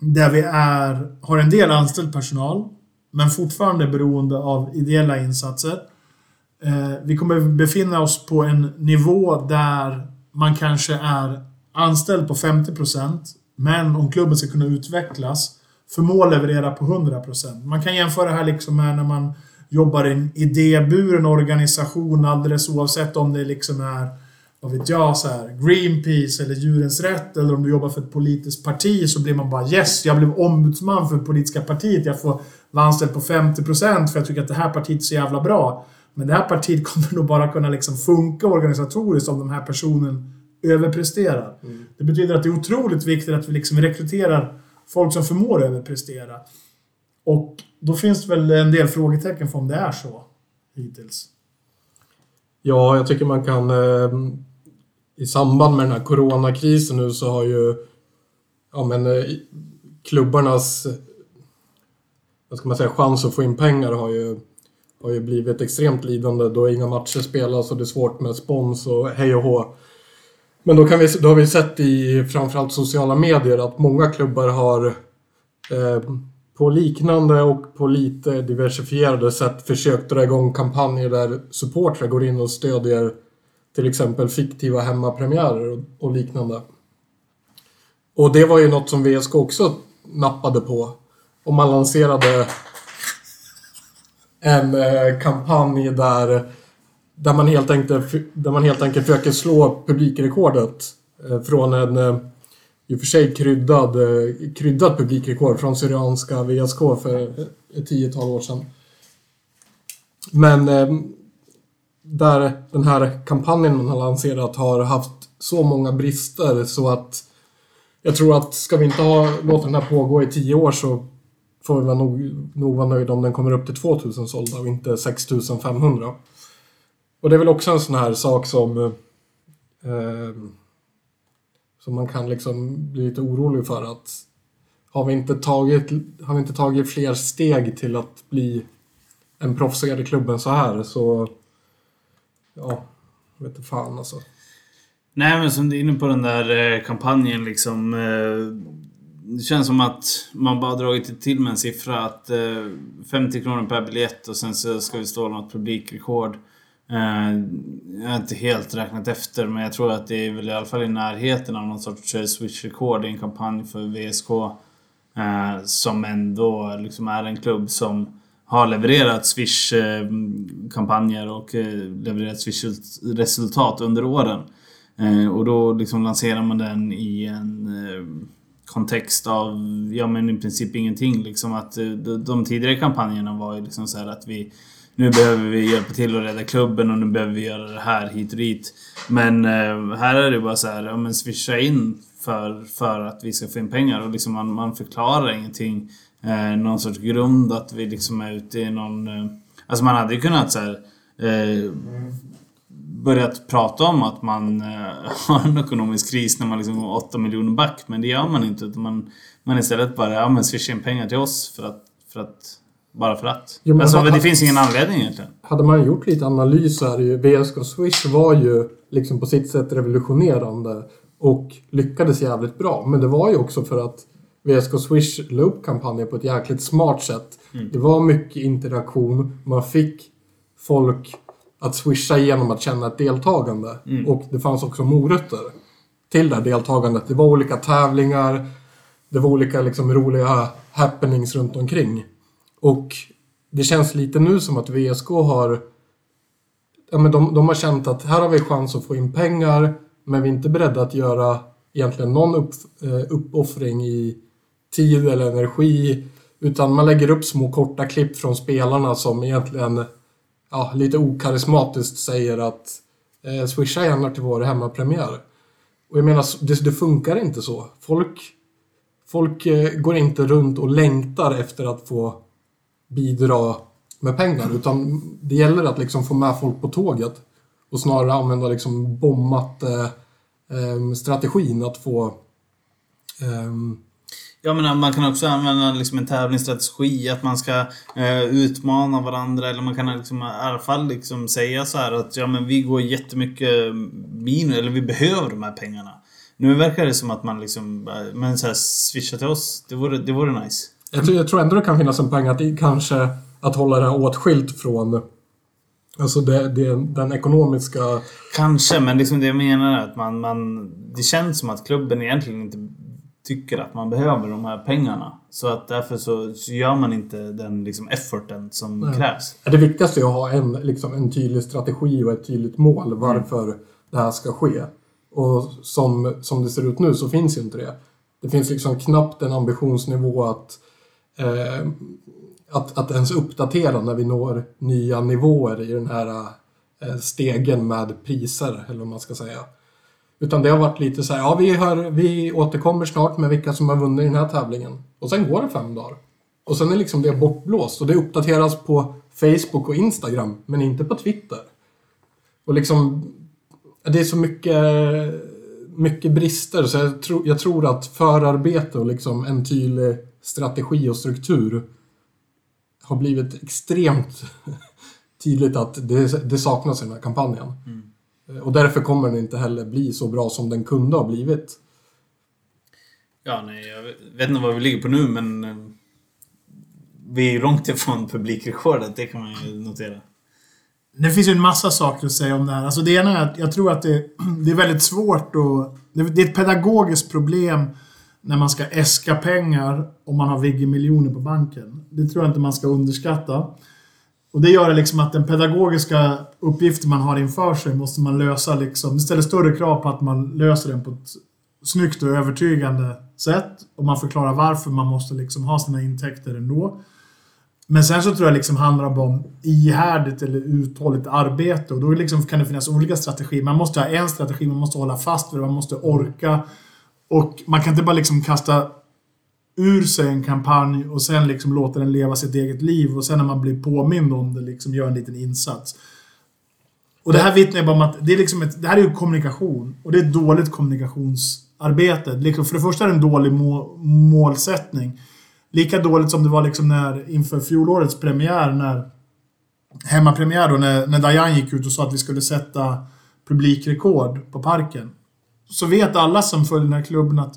där vi är, har en del anställd personal, men fortfarande beroende av ideella insatser. Eh, vi kommer befinna oss på en nivå där man kanske är anställd på 50% men om klubben ska kunna utvecklas förmå leverera på 100%. Man kan jämföra det här liksom med när man jobbar i en idéburen organisation alldeles oavsett om det liksom är vad vet jag, så här, Greenpeace eller Djurens Rätt eller om du jobbar för ett politiskt parti så blir man bara yes, jag blev ombudsman för det politiska partiet. Jag får vara anställd på 50% för jag tycker att det här partiet är så jävla bra. Men det här partiet kommer nog bara kunna liksom funka organisatoriskt om den här personen överpresterar. Mm. Det betyder att det är otroligt viktigt att vi liksom rekryterar folk som förmår överprestera. Och då finns det väl en del frågetecken för om det är så hittills. Ja, jag tycker man kan... Eh, I samband med den här coronakrisen nu så har ju ja, men, eh, klubbarnas vad ska man säga, chans att få in pengar har ju, har ju blivit extremt lidande då inga matcher spelas och det är svårt med spons och hej och hå. Men då, kan vi, då har vi sett i framförallt sociala medier att många klubbar har eh, på liknande och på lite diversifierade sätt försökt dra igång kampanjer där supportrar går in och stödjer till exempel fiktiva hemmapremiärer och liknande. Och det var ju något som VSK också nappade på. Och man lanserade en eh, kampanj där, där, man helt enkelt, där man helt enkelt försöker slå publikrekordet eh, från en eh, i och för sig kryddad, kryddad publikrekord från Syrianska VSK för ett tiotal år sedan. Men där den här kampanjen man har lanserat har haft så många brister så att jag tror att ska vi inte ha, låta den här pågå i tio år så får vi nog, nog vara nöjda om den kommer upp till 2000 sålda och inte 6500. Och det är väl också en sån här sak som eh, eh, som man kan liksom bli lite orolig för att har vi inte tagit, har vi inte tagit fler steg till att bli en proffsigare klubb än så här så ja, vet inte fan alltså. Nej men som du är inne på den där eh, kampanjen liksom. Eh, det känns som att man bara dragit till med en siffra att eh, 50 kronor per biljett och sen så ska vi stå något publikrekord. Eh, jag har inte helt räknat efter men jag tror att det är väl i alla fall i närheten av någon sorts eh, Swish-rekord i en kampanj för VSK. Eh, som ändå liksom är en klubb som har levererat Swish-kampanjer och levererat Swish-resultat under åren. Och då liksom lanserar man den i en kontext av, ja men i princip ingenting. Liksom att eh, de tidigare kampanjerna var ju liksom så att vi nu behöver vi hjälpa till att rädda klubben och nu behöver vi göra det här hit och dit. Men eh, här är det bara så här, ja men swisha in för, för att vi ska få in pengar och liksom man, man förklarar ingenting. Eh, någon sorts grund att vi liksom är ute i någon... Eh, alltså man hade ju kunnat så här, eh, börjat prata om att man eh, har en ekonomisk kris när man liksom går 8 miljoner back. Men det gör man inte. Utan man, man istället bara, ja men swisha in pengar till oss för att, för att bara för att. Jo, alltså, hade, det finns ingen anledning egentligen. Hade man gjort lite analys så är det ju... VSK Swish var ju liksom på sitt sätt revolutionerande och lyckades jävligt bra. Men det var ju också för att VSK Swish la upp kampanjen på ett jäkligt smart sätt. Mm. Det var mycket interaktion. Man fick folk att swisha genom att känna ett deltagande. Mm. Och det fanns också morötter till det här deltagandet. Det var olika tävlingar. Det var olika liksom, roliga happenings runt omkring. Och det känns lite nu som att VSK har... Ja, men de, de har känt att här har vi chans att få in pengar men vi är inte beredda att göra egentligen någon upp, eh, uppoffring i tid eller energi. Utan man lägger upp små korta klipp från spelarna som egentligen ja, lite okarismatiskt säger att eh, swisha gärna till vår hemmapremiär. Och jag menar, det, det funkar inte så. Folk, folk eh, går inte runt och längtar efter att få bidra med pengar. Utan det gäller att liksom få med folk på tåget. Och snarare använda liksom bombat eh, eh, strategin att få... Eh, Ja men man kan också använda liksom en tävlingsstrategi, att man ska eh, utmana varandra eller man kan liksom, i alla fall liksom säga så här att ja men vi går jättemycket minus, eller vi behöver de här pengarna. Nu verkar det som att man liksom, men så här, swisha till oss, det vore, det vore nice. Jag tror, jag tror ändå det kan finnas en poäng att kanske att hålla det åtskilt från Alltså det, det, den ekonomiska... Kanske, men liksom det jag menar är att man, man... Det känns som att klubben egentligen inte tycker att man behöver de här pengarna. Så att därför så, så gör man inte den liksom efforten som Nej. krävs. Det viktigaste är att ha en, liksom, en tydlig strategi och ett tydligt mål varför det här ska ske. Och som, som det ser ut nu så finns ju inte det. Det finns liksom knappt en ambitionsnivå att, eh, att, att ens uppdatera när vi når nya nivåer i den här eh, stegen med priser, eller vad man ska säga. Utan det har varit lite så här, ja vi, hör, vi återkommer snart med vilka som har vunnit den här tävlingen. Och sen går det fem dagar. Och sen är liksom det bortblåst och det uppdateras på Facebook och Instagram, men inte på Twitter. Och liksom, det är så mycket, mycket brister så jag, tro, jag tror att förarbete och liksom en tydlig strategi och struktur har blivit extremt tydligt att det, det saknas i den här kampanjen. Mm. Och därför kommer den inte heller bli så bra som den kunde ha blivit. Ja, nej, jag vet inte vad vi ligger på nu, men... eh, Vi är långt ifrån publikrekordet, det kan man ju notera. Det finns ju en massa saker att säga om det här. Alltså det ena är att jag tror att det, det är väldigt svårt att... Det det är ett pedagogiskt problem när man ska äska pengar om man har Vigge miljoner på banken. Det tror jag inte man ska underskatta. Och det gör det liksom att den pedagogiska uppgiften man har inför sig måste man lösa liksom... Det ställer större krav på att man löser den på ett snyggt och övertygande sätt. Och man förklarar varför man måste liksom ha sina intäkter ändå. Men sen så tror jag liksom handlar om ihärdigt eller uthålligt arbete och då liksom kan det finnas olika strategier. Man måste ha en strategi, man måste hålla fast vid det, man måste orka. Och man kan inte bara liksom kasta ur sig en kampanj och sen liksom låta den leva sitt eget liv och sen när man blir påmind om det liksom gör en liten insats. Och det här vittnar ju bara om att det, är liksom ett, det här är ju kommunikation. Och det är ett dåligt kommunikationsarbete. Liksom, för det första är det en dålig må, målsättning. Lika dåligt som det var liksom när, inför fjolårets premiär, när hemmapremiär då, när, när Dajan gick ut och sa att vi skulle sätta publikrekord på parken. Så vet alla som följer den här klubben att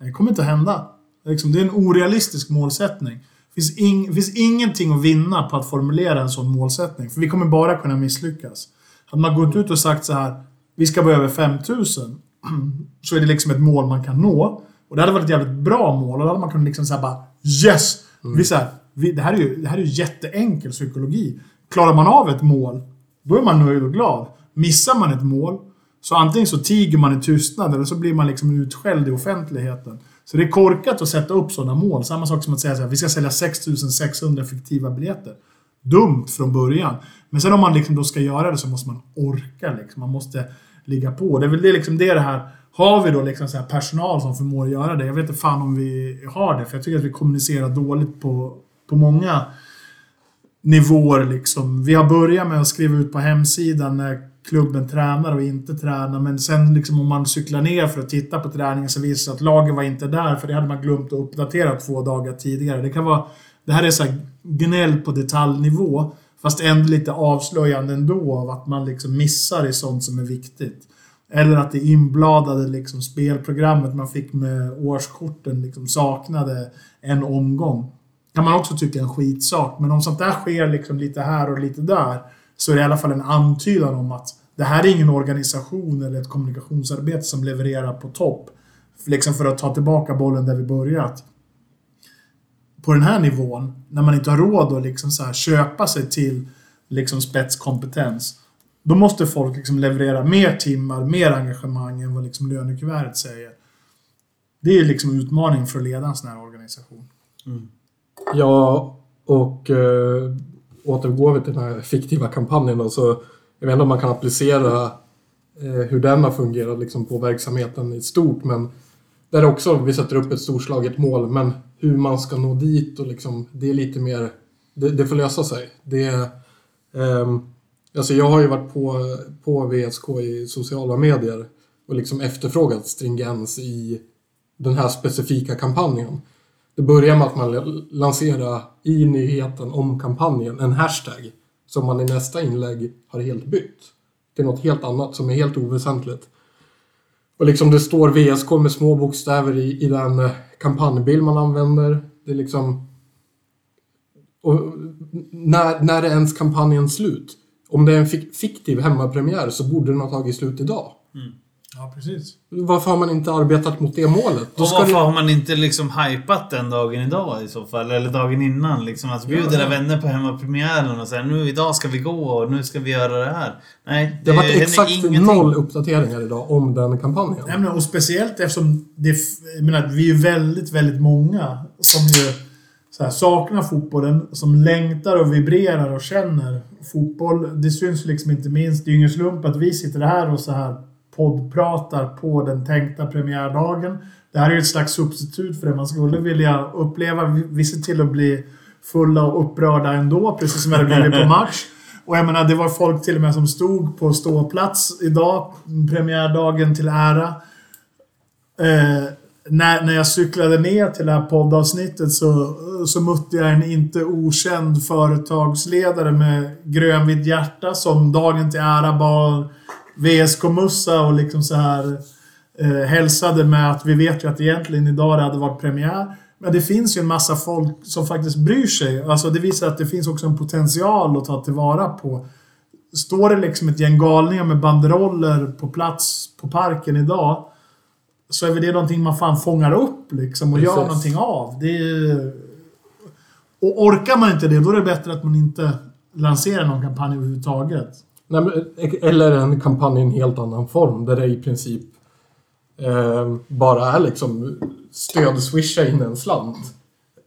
det kommer inte hända. Det är Liksom, det är en orealistisk målsättning. Det finns, ing, finns ingenting att vinna på att formulera en sån målsättning. För vi kommer bara kunna misslyckas. Hade man gått ut och sagt så här, vi ska vara över 5000. Så är det liksom ett mål man kan nå. Och det hade varit ett jävligt bra mål. Och då hade man kunnat liksom säga bara Yes! Vi, så här, vi, det, här är ju, det här är ju jätteenkel psykologi. Klarar man av ett mål, då är man nöjd och glad. Missar man ett mål, så antingen så tiger man i tystnad eller så blir man liksom utskälld i offentligheten. Så det är korkat att sätta upp sådana mål. Samma sak som att säga att vi ska sälja 6600 fiktiva biljetter. Dumt från början. Men sen om man liksom då ska göra det så måste man orka. Liksom. Man måste ligga på. Det är väl det, liksom det, det här... Har vi då liksom så här personal som förmår göra det? Jag vet inte fan om vi har det. För jag tycker att vi kommunicerar dåligt på, på många nivåer. Liksom. Vi har börjat med att skriva ut på hemsidan när klubben tränar och inte tränar. Men sen liksom om man cyklar ner för att titta på träningen så visar det att lagen var inte där. För det hade man glömt att uppdatera två dagar tidigare. Det kan vara... Det här är så här gnäll på detaljnivå. Fast ändå lite avslöjande ändå av att man liksom missar i sånt som är viktigt. Eller att det inbladade liksom spelprogrammet man fick med årskorten liksom saknade en omgång. Kan man också tycka är en skitsak. Men om sånt där sker liksom lite här och lite där så är det i alla fall en antydan om att det här är ingen organisation eller ett kommunikationsarbete som levererar på topp. Liksom för att ta tillbaka bollen där vi börjat. På den här nivån, när man inte har råd att liksom så här köpa sig till liksom spetskompetens. Då måste folk liksom leverera mer timmar, mer engagemang än vad liksom lönekuvertet säger. Det är liksom utmaningen för att leda en sån här organisation. Mm. Ja, och eh, återgår vi till den här fiktiva kampanjen då, så jag vet inte om man kan applicera eh, hur den har fungerat liksom, på verksamheten i stort, men där också vi sätter upp ett storslaget mål, men hur man ska nå dit och liksom, det är lite mer, det, det får lösa sig. Det, eh, alltså jag har ju varit på, på VSK i sociala medier och liksom efterfrågat stringens i den här specifika kampanjen. Det börjar med att man lanserar i nyheten om kampanjen en hashtag som man i nästa inlägg har helt bytt till något helt annat som är helt oväsentligt. Och liksom det står VSK med små bokstäver i, i den eh, kampanjbild man använder. Det är liksom... Och när, när är ens kampanjen slut? om det är en fiktiv hemmapremiär så borde den ha tagit slut idag. Mm. Ja, precis. Varför har man inte arbetat mot det målet? Då Och ska varför det... har man inte liksom hypat den dagen idag i så fall? Eller dagen innan liksom? Att bjuda Ja, ja. vänner på hemmapremiären och säga nu idag ska vi gå och nu ska vi göra det här. Nej, Det har varit exakt ingenting. noll uppdateringar idag om den kampanjen. Nej, men, och speciellt eftersom det, jag menar, vi är ju väldigt, väldigt många som ju så här, saknar fotbollen, som längtar och vibrerar och känner fotboll. Det syns liksom inte minst. Det är ju ingen slump att vi sitter här och så här poddpratar på den tänkta premiärdagen. Det här är ju ett slags substitut för det man skulle vilja uppleva. Vi, ser till att bli fulla och upprörda ändå, precis som det blev blivit på match. Och jag menar, det var folk till och med som stod på ståplats idag, premiärdagen till ära. Eh, när, när jag cyklade ner till det här poddavsnittet så, så mötte jag en inte okänd företagsledare med grönvitt hjärta som dagen till ära bar VSK-mussa och liksom så här eh, hälsade med att vi vet ju att egentligen idag det hade varit premiär. Men det finns ju en massa folk som faktiskt bryr sig. Alltså det visar att det finns också en potential att ta tillvara på. Står det liksom ett gäng galningar med banderoller på plats på parken idag så är väl det någonting man fan fångar upp liksom och Precis. gör någonting av. Det är. Och orkar man inte det, då är det bättre att man inte lanserar någon kampanj överhuvudtaget. Nej, eller en kampanj i en helt annan form där det i princip eh, bara är liksom stöd-swisha in en slant.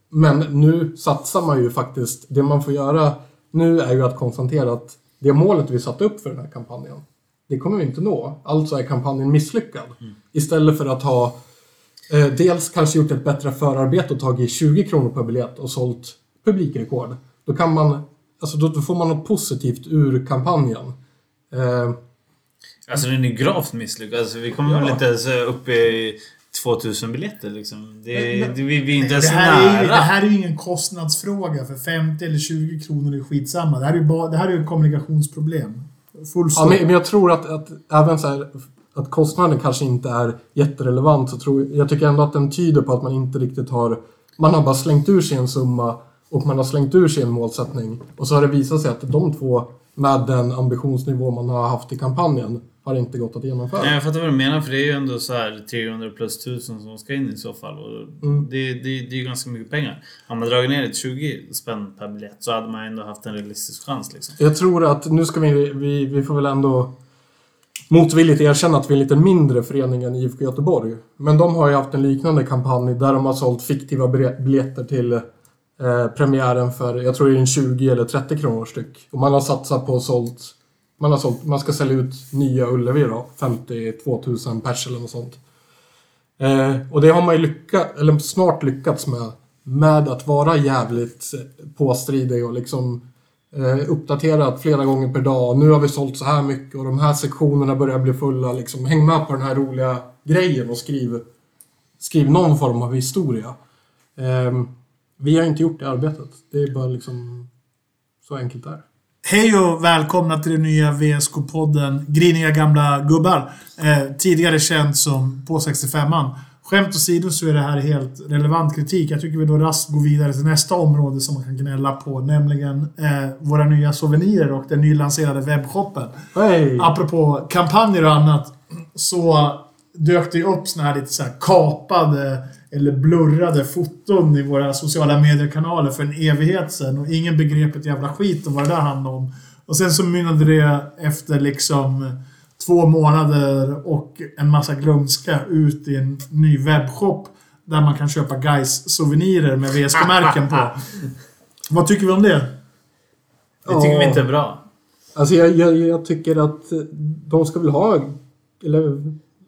Men nu satsar man ju faktiskt, det man får göra nu är ju att konstatera att det målet vi satte upp för den här kampanjen, det kommer vi inte nå. Alltså är kampanjen misslyckad. Istället för att ha eh, dels kanske gjort ett bättre förarbete och tagit 20 kronor per biljett och sålt publikrekord. Då kan man, alltså då, då får man något positivt ur kampanjen. Eh, Alltså den är gravt misslyckad. Alltså, vi kommer Ja. väl inte ens upp i 2000 biljetter liksom. Det, Men- det, vi, vi är inte Det ens här, är ju, det nära. här är ju ingen kostnadsfråga. För 50 eller 20 kronor är skitsamma. Det här är ju, bara, det här är ju ett kommunikationsproblem. Full ja, men, men jag tror att, att även så här, att kostnaden kanske inte är jätterelevant så tror jag tycker ändå att den tyder på att man inte riktigt har man har bara slängt ur sig en summa och man har slängt ur sig en målsättning och så har det visat sig att de två med den ambitionsnivå man har haft i kampanjen har inte gått att genomföra. Nej, jag fattar vad du menar för det är ju ändå så här 300 plus 1000 som ska in i så fall. Och Mm. det, det, det är ju ganska mycket pengar. Har man dragit ner det till 20 spänn per biljett så hade man ändå haft en realistisk chans liksom. Jag tror att nu ska vi, vi, vi får väl ändå motvilligt erkänna att vi är lite mindre förening än IFK Göteborg. Men de har ju haft en liknande kampanj där de har sålt fiktiva biljetter till eh, premiären för, jag tror det är en 20 eller 30 kronor styck. Och man har satsat på och sålt, man har sålt, man ska sälja ut nya Ullevi då, 52 000 pers eller något sånt. Eh, och det har man ju lyckats, eller snart lyckats med, med att vara jävligt påstridig och liksom eh, uppdaterat flera gånger per dag. Nu har vi sålt så här mycket och de här sektionerna börjar bli fulla. Liksom, häng med på den här roliga grejen och skriv, skriv någon form av historia. Ehm, vi har inte gjort det arbetet. Det är bara liksom så enkelt där. Hej och välkomna till den nya VSK-podden Griniga gamla gubbar. Eh, tidigare känd som på 65an. Skämt åsido så är det här helt relevant kritik. Jag tycker vi då raskt går vidare till nästa område som man kan gnälla på. Nämligen eh, våra nya souvenirer och den nylanserade webbshoppen. Hej! Apropå kampanjer och annat så dök det ju upp såna här lite så här kapade eller blurrade foton i våra sociala mediekanaler för en evighet sedan och ingen begrep ett jävla skit om vad det där handlade om. Och sen så mynnade det efter liksom två månader och en massa glömska ut i en ny webbshop där man kan köpa guys souvenirer med VSK-märken på. Vad tycker vi om det? Det tycker vi Ja. inte är bra. Alltså jag, jag, jag tycker att de ska väl ha... Eller,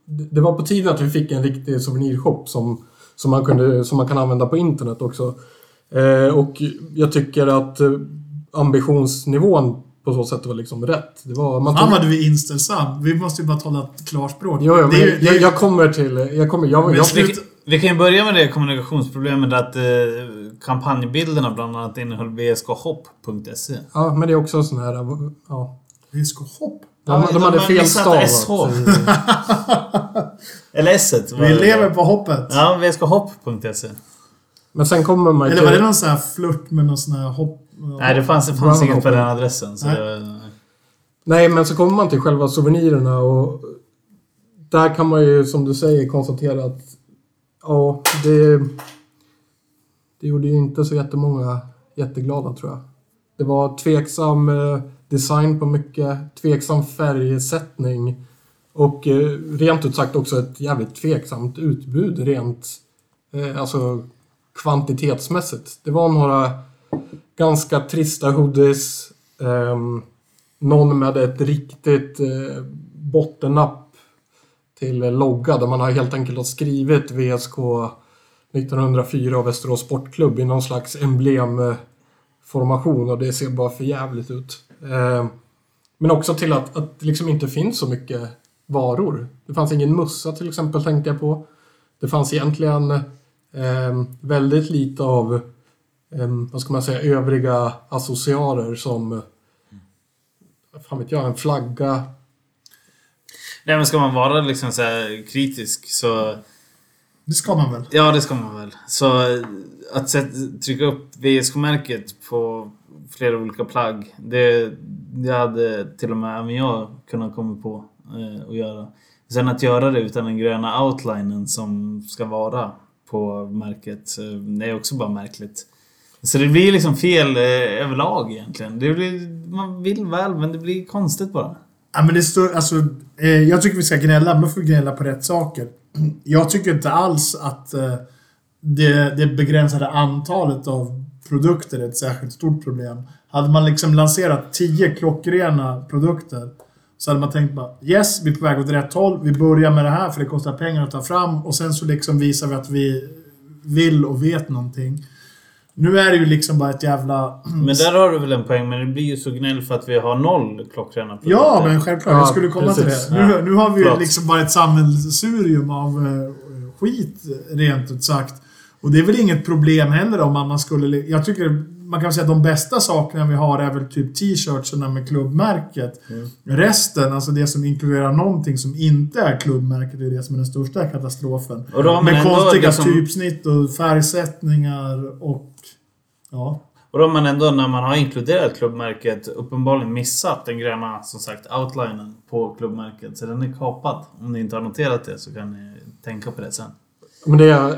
det det var på tiden att vi fick en riktig souvenirshop som, som, man, kunde, som man kan använda på internet också. Eh, och jag tycker att eh, ambitionsnivån på så sätt var liksom rätt. Det var, man Fan tog, vad du är inställsam. Vi måste ju bara tala klarspråk. jo, jo, Det men ju- jag, ju- jag kommer till... Jag kommer, jag, jag, Vi, vi kan ju börja med det kommunikationsproblemet att eh, kampanjbilderna bland annat innehöll vskhopp.se. ja, men det är också sån här... Ja, VSK Hopp. De, Ja, de hade de missat felstavat. SH. Eller S. Vi lever på hoppet. Ja, vskhopp.se. Men sen kommer man Eller var det någon sån här flört med någon sån här hopp... Nej, det fanns, det fanns inget på den adressen. Så Nej. det, Nej, men så kommer man till själva souvenirerna och där kan man ju som du säger konstatera att ja, det, det gjorde ju inte så jättemånga jätteglada tror jag. Det var tveksam eh, design på mycket, tveksam färgsättning och eh, rent ut sagt också ett jävligt tveksamt utbud rent eh, alltså kvantitetsmässigt. Det var några ganska trista hoodies. Ehm, någon med ett riktigt eh, bottennapp till logga där man har helt enkelt har skrivit VSK 1904 och Västerås Sportklubb i någon slags emblemformation eh, och det ser bara för jävligt ut. Eh, men också till att, att det liksom inte finns så mycket varor. Det fanns ingen mussa till exempel tänkte jag på. Det fanns egentligen eh, väldigt lite av eh, vad ska man säga, övriga accessoarer som fan vet jag, en flagga. Nej men ska man vara liksom så här kritisk så... Det ska man väl? Ja, det ska man väl. Så att sätt, trycka upp VSK-märket på flera olika plagg. Det, det hade till och med även jag kunnat komma på eh, att göra. Sen att göra det utan den gröna outlinen som ska vara på märket det är också bara märkligt. Så det blir liksom fel eh, överlag egentligen. Det blir, man vill väl men det blir konstigt bara. Ja, men det står, alltså, eh, jag tycker vi ska gnälla, men då får vi gnälla på rätt saker. Jag tycker inte alls att eh, det, det begränsade antalet av produkter är ett särskilt stort problem. Hade man liksom lanserat tio klockrena produkter så hade man tänkt bara yes, vi är på väg åt rätt håll. Vi börjar med det här för det kostar pengar att ta fram och sen så liksom visar vi att vi vill och vet någonting. Nu är det ju liksom bara ett jävla... Men där har du väl en poäng, men det blir ju så gnäll för att vi har noll klockrena produkter. Ja, men självklart. Ja, jag skulle komma precis. till det. Nu, nu har vi ju liksom bara ett sammelsurium av eh, skit, rent ut sagt. Och det är väl inget problem heller om man skulle... Jag tycker man kan säga att de bästa sakerna vi har är väl typ t-shirtsarna med klubbmärket. Resten, alltså det som inkluderar någonting som inte är klubbmärket, det är det som är den största katastrofen. Med konstiga liksom- typsnitt och färgsättningar och... Ja. Och då har man ändå när man har inkluderat klubbmärket uppenbarligen missat den gröna, som sagt, outlinen på klubbmärket. Så den är kapad. Om ni inte har noterat det så kan ni tänka på det sen. Men det är,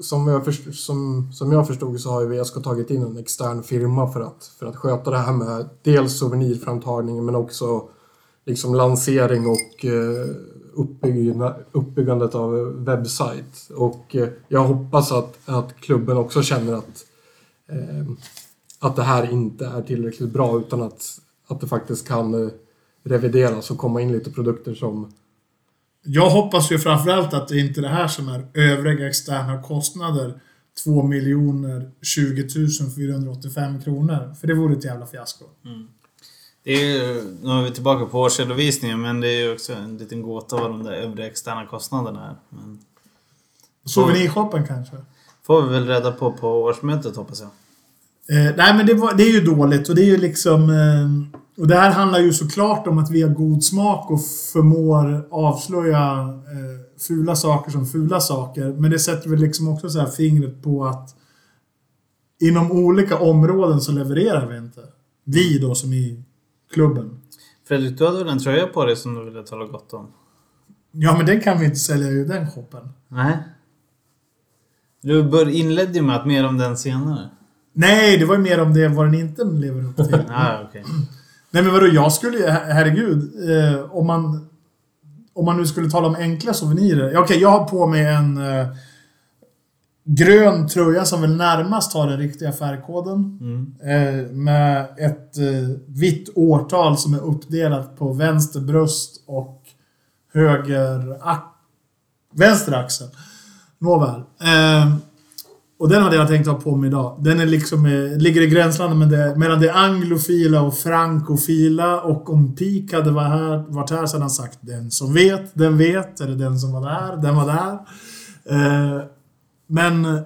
som jag, först, som, som jag förstod så har ju VSK tagit in en extern firma för att, för att sköta det här med dels souvenirframtagningen men också liksom lansering och eh, uppbyggna, uppbyggandet av webbsajt. Och eh, jag hoppas att, att klubben också känner att, eh, att det här inte är tillräckligt bra utan att, att det faktiskt kan eh, revideras och komma in lite produkter som jag hoppas ju framförallt att det inte är det här som är övriga externa kostnader. 2 miljoner 20 485 kronor. För det vore ett jävla fiasko. Det är ju, nu är vi tillbaka på årsredovisningen men det är ju också en liten gåta vad de där övriga externa kostnaderna är. Men Souvenirshoppen kanske? får vi väl reda på på årsmötet hoppas jag. Eh, nej men det, var, det är ju dåligt och det är ju liksom... Eh, och det här handlar ju såklart om att vi har god smak och förmår avslöja eh, fula saker som fula saker. Men det sätter väl liksom också så här fingret på att inom olika områden så levererar vi inte. Vi då som i klubben. Fredrik, du hade väl en tröja på dig som du ville tala gott om? Ja men den kan vi inte sälja i den shoppen. Nej. Du bör, inledde ju med att mer om den senare. Nej, det var ju mer om det vad den inte lever upp till. Ah, okej. Nej men vadå, jag skulle ju, herregud. Eh, om man... Om man nu skulle tala om enkla souvenirer. Okej, Okej, jag har på mig en eh, grön tröja som väl närmast har den riktiga färgkoden. Mm. Eh, med ett eh, vitt årtal som är uppdelat på vänster bröst och höger ax- vänster axel. Nåväl. Eh, och den hade jag tänkt ha på mig idag. Den är liksom, eh, ligger i gränslandet med det, mellan det anglofila och frankofila. Och om Peak hade varit här, varit här så hade han sagt den som vet, den vet. Eller den som var där, den var där. Eh, men eh,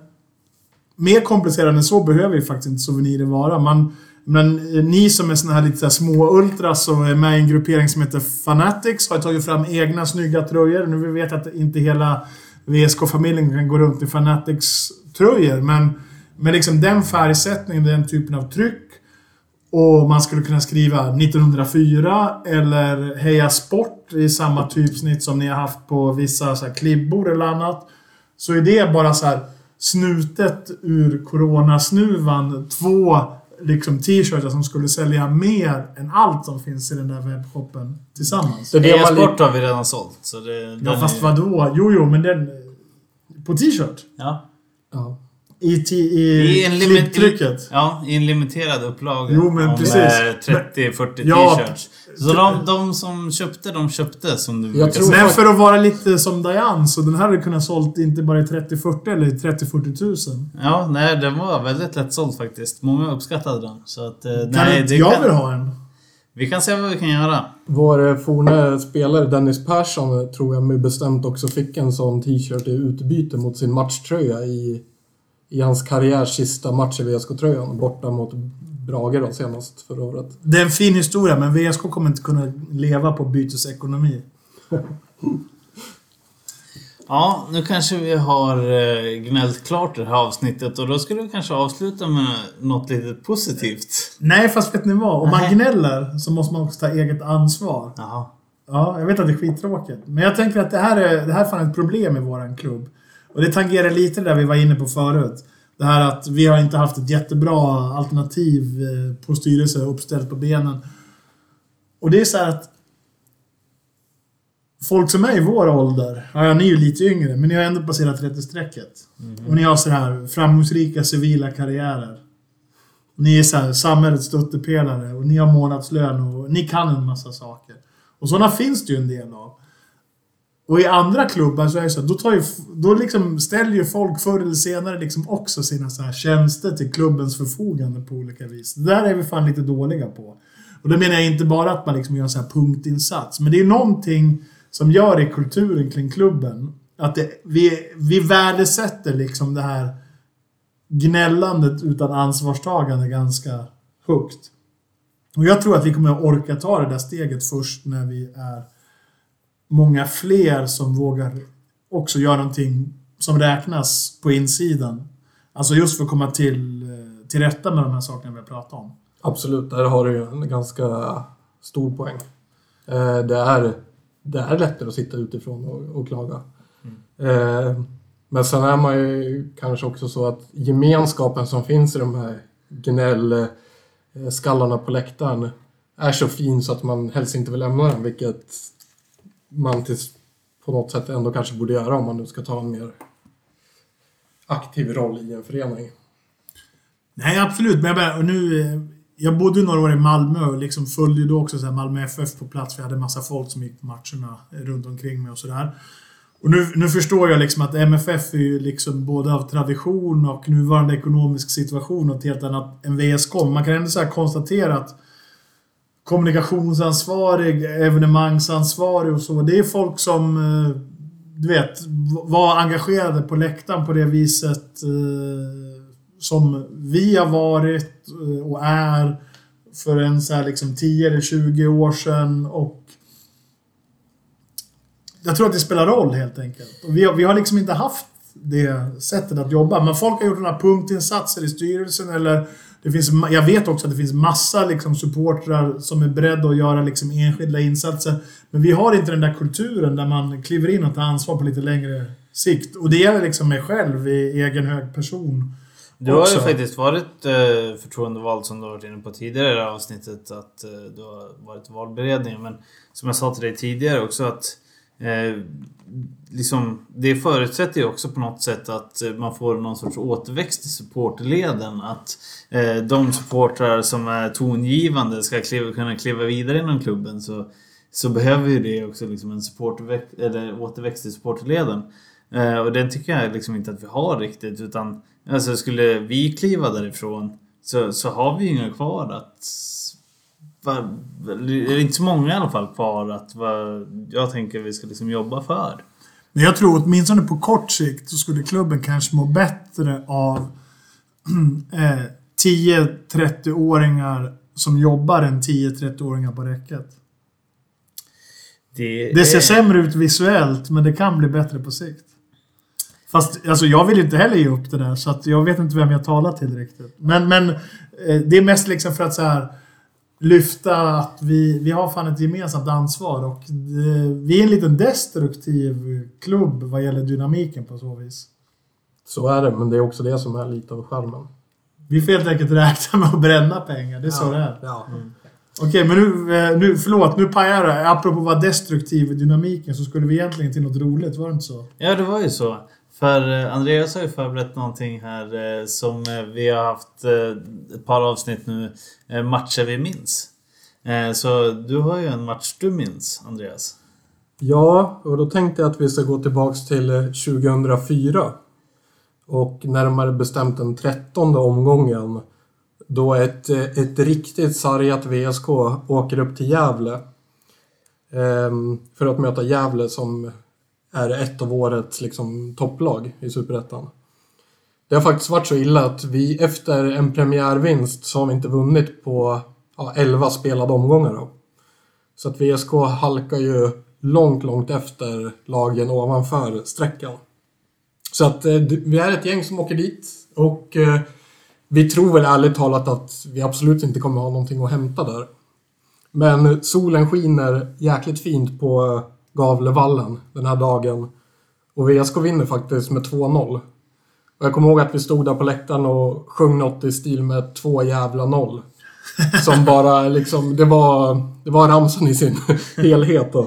mer komplicerad än så behöver ju faktiskt inte souvenirer vara. Man, men eh, ni som är såna här lite små ultras som är med i en gruppering som heter Fanatics har tagit fram egna snygga tröjor. Nu vet jag att inte hela VSK-familjen kan gå runt i Fanatics-tröjor. Men, men liksom den färgsättningen, den typen av tryck Och man skulle kunna skriva 1904 eller Heja Sport i samma typsnitt som ni har haft på vissa så här, klibbor eller annat. Så är det bara så här snutet ur coronasnuvan. Två liksom t-shirtar som skulle sälja mer än allt som finns i den där webbshoppen tillsammans. Det är det li- Sport har vi redan sålt. Så det, Ja, fast är- vadå? Jo, jo, men den... På t-shirt? Ja. Ja. I, t- i, I en klipptrycket? Ja, i en limiterad upplaga. Jo, men om precis. eh, 30-40 Ja, t-shirts. Så de, de som köpte, de köpte som du Jag brukar. Men för att vara lite som Diane, så den här hade kunnat sålt inte bara i 30-40 eller i 30-40 tusen. Ja, nej, den var väldigt lättsåld faktiskt. Många uppskattade den. Så att, eh, Kan nej, inte jag kan, vill ha en? Vi kan se vad vi kan göra. Vår eh, forne spelare Dennis Persson eh, tror jag med bestämt också fick en sån t-shirt i utbyte mot sin matchtröja i, i hans karriärs sista match i VSK-tröjan. Borta mot Brage då senast förra året. Det är en fin historia, men VSK kommer inte kunna leva på bytesekonomi. Ja, nu kanske vi har eh, gnällt klart det här avsnittet och då skulle vi kanske avsluta med något lite positivt. Nej, fast vet ni vad? Om man gnäller så måste man också ta eget ansvar. Jaha. Ja, jag vet att det är skittråkigt. Men jag tänker att det här är, det här är fan ett problem i våran klubb. Och det tangerar lite det där vi var inne på förut. Det här att vi har inte haft ett jättebra alternativ eh, på styrelse uppställt på benen. Och det är så här att Folk som är i vår ålder, ja ni är ju lite yngre, men ni har ändå passerat 30-strecket. Och ni har så här framgångsrika civila karriärer. Ni är så här samhällets stöttepelare och ni har månadslön och ni kan en massa saker. Och sådana finns det ju en del av. Och i andra klubbar så är det så här, då, tar ju, då liksom ställer ju folk förr eller senare liksom också sina så här tjänster till klubbens förfogande på olika vis. Det där är vi fan lite dåliga på. Och då menar jag inte bara att man liksom gör en så här punktinsats, men det är någonting som gör i kulturen kring klubben att det, vi, vi värdesätter liksom det här gnällandet utan ansvarstagande ganska högt. Och jag tror att vi kommer att orka ta det där steget först när vi är många fler som vågar också göra någonting som räknas på insidan. Alltså just för att komma till, eh, till rätta med de här sakerna vi har pratat om. Absolut, där har du ju en ganska stor poäng. Eh, det är, det är lättare att sitta utifrån och, och klaga. Eh, Men sen är man ju kanske också så att gemenskapen som finns i de här gnällskallarna på läktaren är så fin så att man helst inte vill lämna den, vilket man tills, på något sätt ändå kanske borde göra om man nu ska ta en mer aktiv roll i en förening. Nej, absolut. Men jag, bara, och nu, eh, jag bodde ju några år i Malmö och liksom följde ju då också så här Malmö FF på plats. Vi hade en massa folk som gick på matcherna runt omkring mig och sådär. Och nu, nu förstår jag liksom att MFF är ju liksom både av tradition och nuvarande ekonomisk situation något helt annat än VSK. Men Man kan ändå så här konstatera att kommunikationsansvarig, evenemangsansvarig och så. Det är folk som, eh, du vet, var engagerade på läktaren på det viset eh, som vi har varit eh, och är för en så här liksom 10 eller 20 år sedan. Och jag tror att det spelar roll helt enkelt. Och vi, har, vi har liksom inte haft det sättet att jobba. Men folk har gjort några punktinsatser i styrelsen eller det finns, jag vet också att det finns massa liksom supportrar som är beredda att göra liksom enskilda insatser. Men vi har inte den där kulturen där man kliver in och tar ansvar på lite längre sikt. Och det gäller liksom mig själv i egen hög person. Du har ju faktiskt varit eh, förtroendevald som du har varit inne på tidigare i det här avsnittet. Att eh, du har varit valberedningen. Men som jag sa till dig tidigare också att eh, liksom, det förutsätter ju också på något sätt att man får någon sorts återväxt i supportleden. Att eh, de supportrar som är tongivande ska kliva, kunna kliva vidare inom klubben. Så, så behöver ju det också liksom en supportväxt, eller återväxt i supportleden. Eh, och den tycker jag liksom inte att vi har riktigt. Utan alltså, skulle vi kliva därifrån så, så har vi ju inga kvar att... Va, är det inte så många i alla fall kvar att va, jag tänker vi ska liksom jobba för. Men jag tror åtminstone på kort sikt så skulle klubben kanske må bättre av eh, 10-30-åringar som jobbar än 10-30-åringar på räcket. Det ser är- sämre ut visuellt, men det kan bli bättre på sikt. Fast alltså, jag vill inte heller ge upp det där, så att jag vet inte vem jag talar till riktigt. Men, men eh, det är mest liksom för att så här lyfta att vi, vi har fan ett gemensamt ansvar och det, vi är en liten destruktiv klubb vad gäller dynamiken på så vis. Så är det, men det är också det som är lite av charmen. Vi får helt enkelt räkna med att bränna pengar, det är så det är. Ja. Okej, men nu, eh, nu, förlåt, nu pajar det. Apropå att vara destruktiv i dynamiken så skulle vi egentligen till något roligt, var det inte så? Ja, det var ju så. För eh, Andreas har ju förberett någonting här eh, som eh, vi har haft ett par avsnitt nu. Matcher vi minns. Så du har ju en match du minns, Andreas. Ja, och då tänkte jag att vi ska gå tillbaks till 2004. Och närmare bestämt den trettonde omgången. Då ett, ett riktigt sargat VSK åker upp till Gävle. Ehm, för att möta Gävle som är ett av årets liksom, topplag i Superettan. Det har faktiskt varit så illa att vi efter en premiärvinst så har vi inte vunnit på ja, 11 spelade omgångar. Då. Så att VSK halkar ju långt, långt efter lagen ovanför sträckan. Så att eh, vi är ett gäng som åker dit och eh, vi tror väl ärligt talat att vi absolut inte kommer ha någonting att hämta där. Men solen skiner jäkligt fint på eh, Gavlevallen den här dagen. Och VSK vinner faktiskt med 2-0. Och jag kommer ihåg att vi stod där på läktaren och sjöng något i stil med två jävla noll. Som bara liksom, det var, det var ramsan i sin helhet då.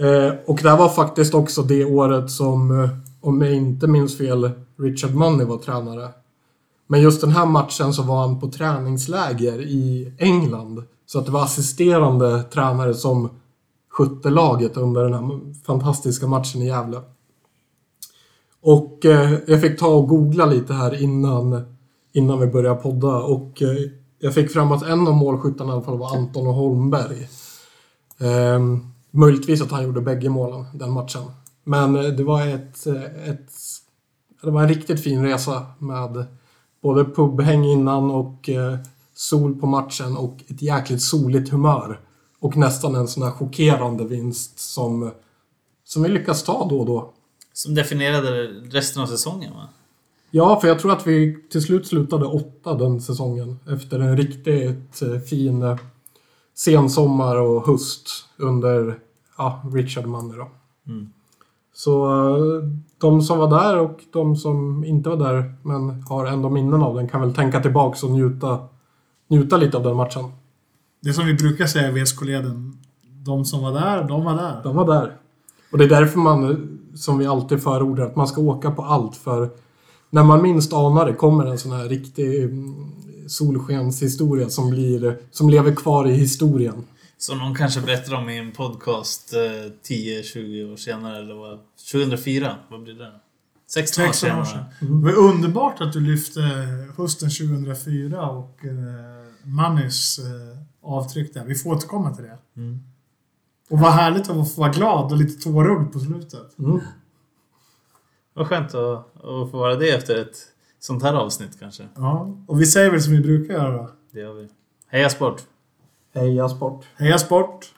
Eh, och det här var faktiskt också det året som, eh, om jag inte minns fel, Richard Money var tränare. Men just den här matchen så var han på träningsläger i England. Så att det var assisterande tränare som skötte laget under den här fantastiska matchen i Gävle. Och eh, jag fick ta och googla lite här innan, innan vi började podda och eh, jag fick fram att en av målskyttarna i alla fall var Anton Holmberg. Eh, möjligtvis att han gjorde bägge målen den matchen. Men eh, det var ett, eh, ett det var en riktigt fin resa med både pubhäng innan och eh, sol på matchen och ett jäkligt soligt humör. Och nästan en sån här chockerande vinst som, som vi lyckas ta då och då. Som definierade resten av säsongen va? Ja, för jag tror att vi till slut slutade åtta den säsongen. Efter en riktigt eh, fin eh, sensommar och höst under ja, Richard då. Mm. Så eh, de som var där och de som inte var där men har ändå minnen av den kan väl tänka tillbaks och njuta, njuta lite av den matchen. Det som vi brukar säga i VSK-leden. De som var där, de var där. De var där. Och det är därför man, som vi alltid förordar, att man ska åka på allt. För när man minst anar det kommer en sån här riktig mm, solskenshistoria som, blir, som lever kvar i historien. Som någon kanske berättar om i en podcast eh, 10-20 år senare. Eller vad? 2004? Vad blir det? 16 år 16 år senare. sedan. Det var underbart att du lyfte hösten 2004 och eh, Mannys eh, avtryck där. Vi får återkomma till det. Mm. Och vad härligt att få vara glad och lite tårögd på slutet. Mm. Vad skönt att, att få vara det efter ett sånt här avsnitt kanske. Ja. Och vi säger väl som vi brukar göra då. Det gör vi. Heja sport! Heja sport! Heja sport!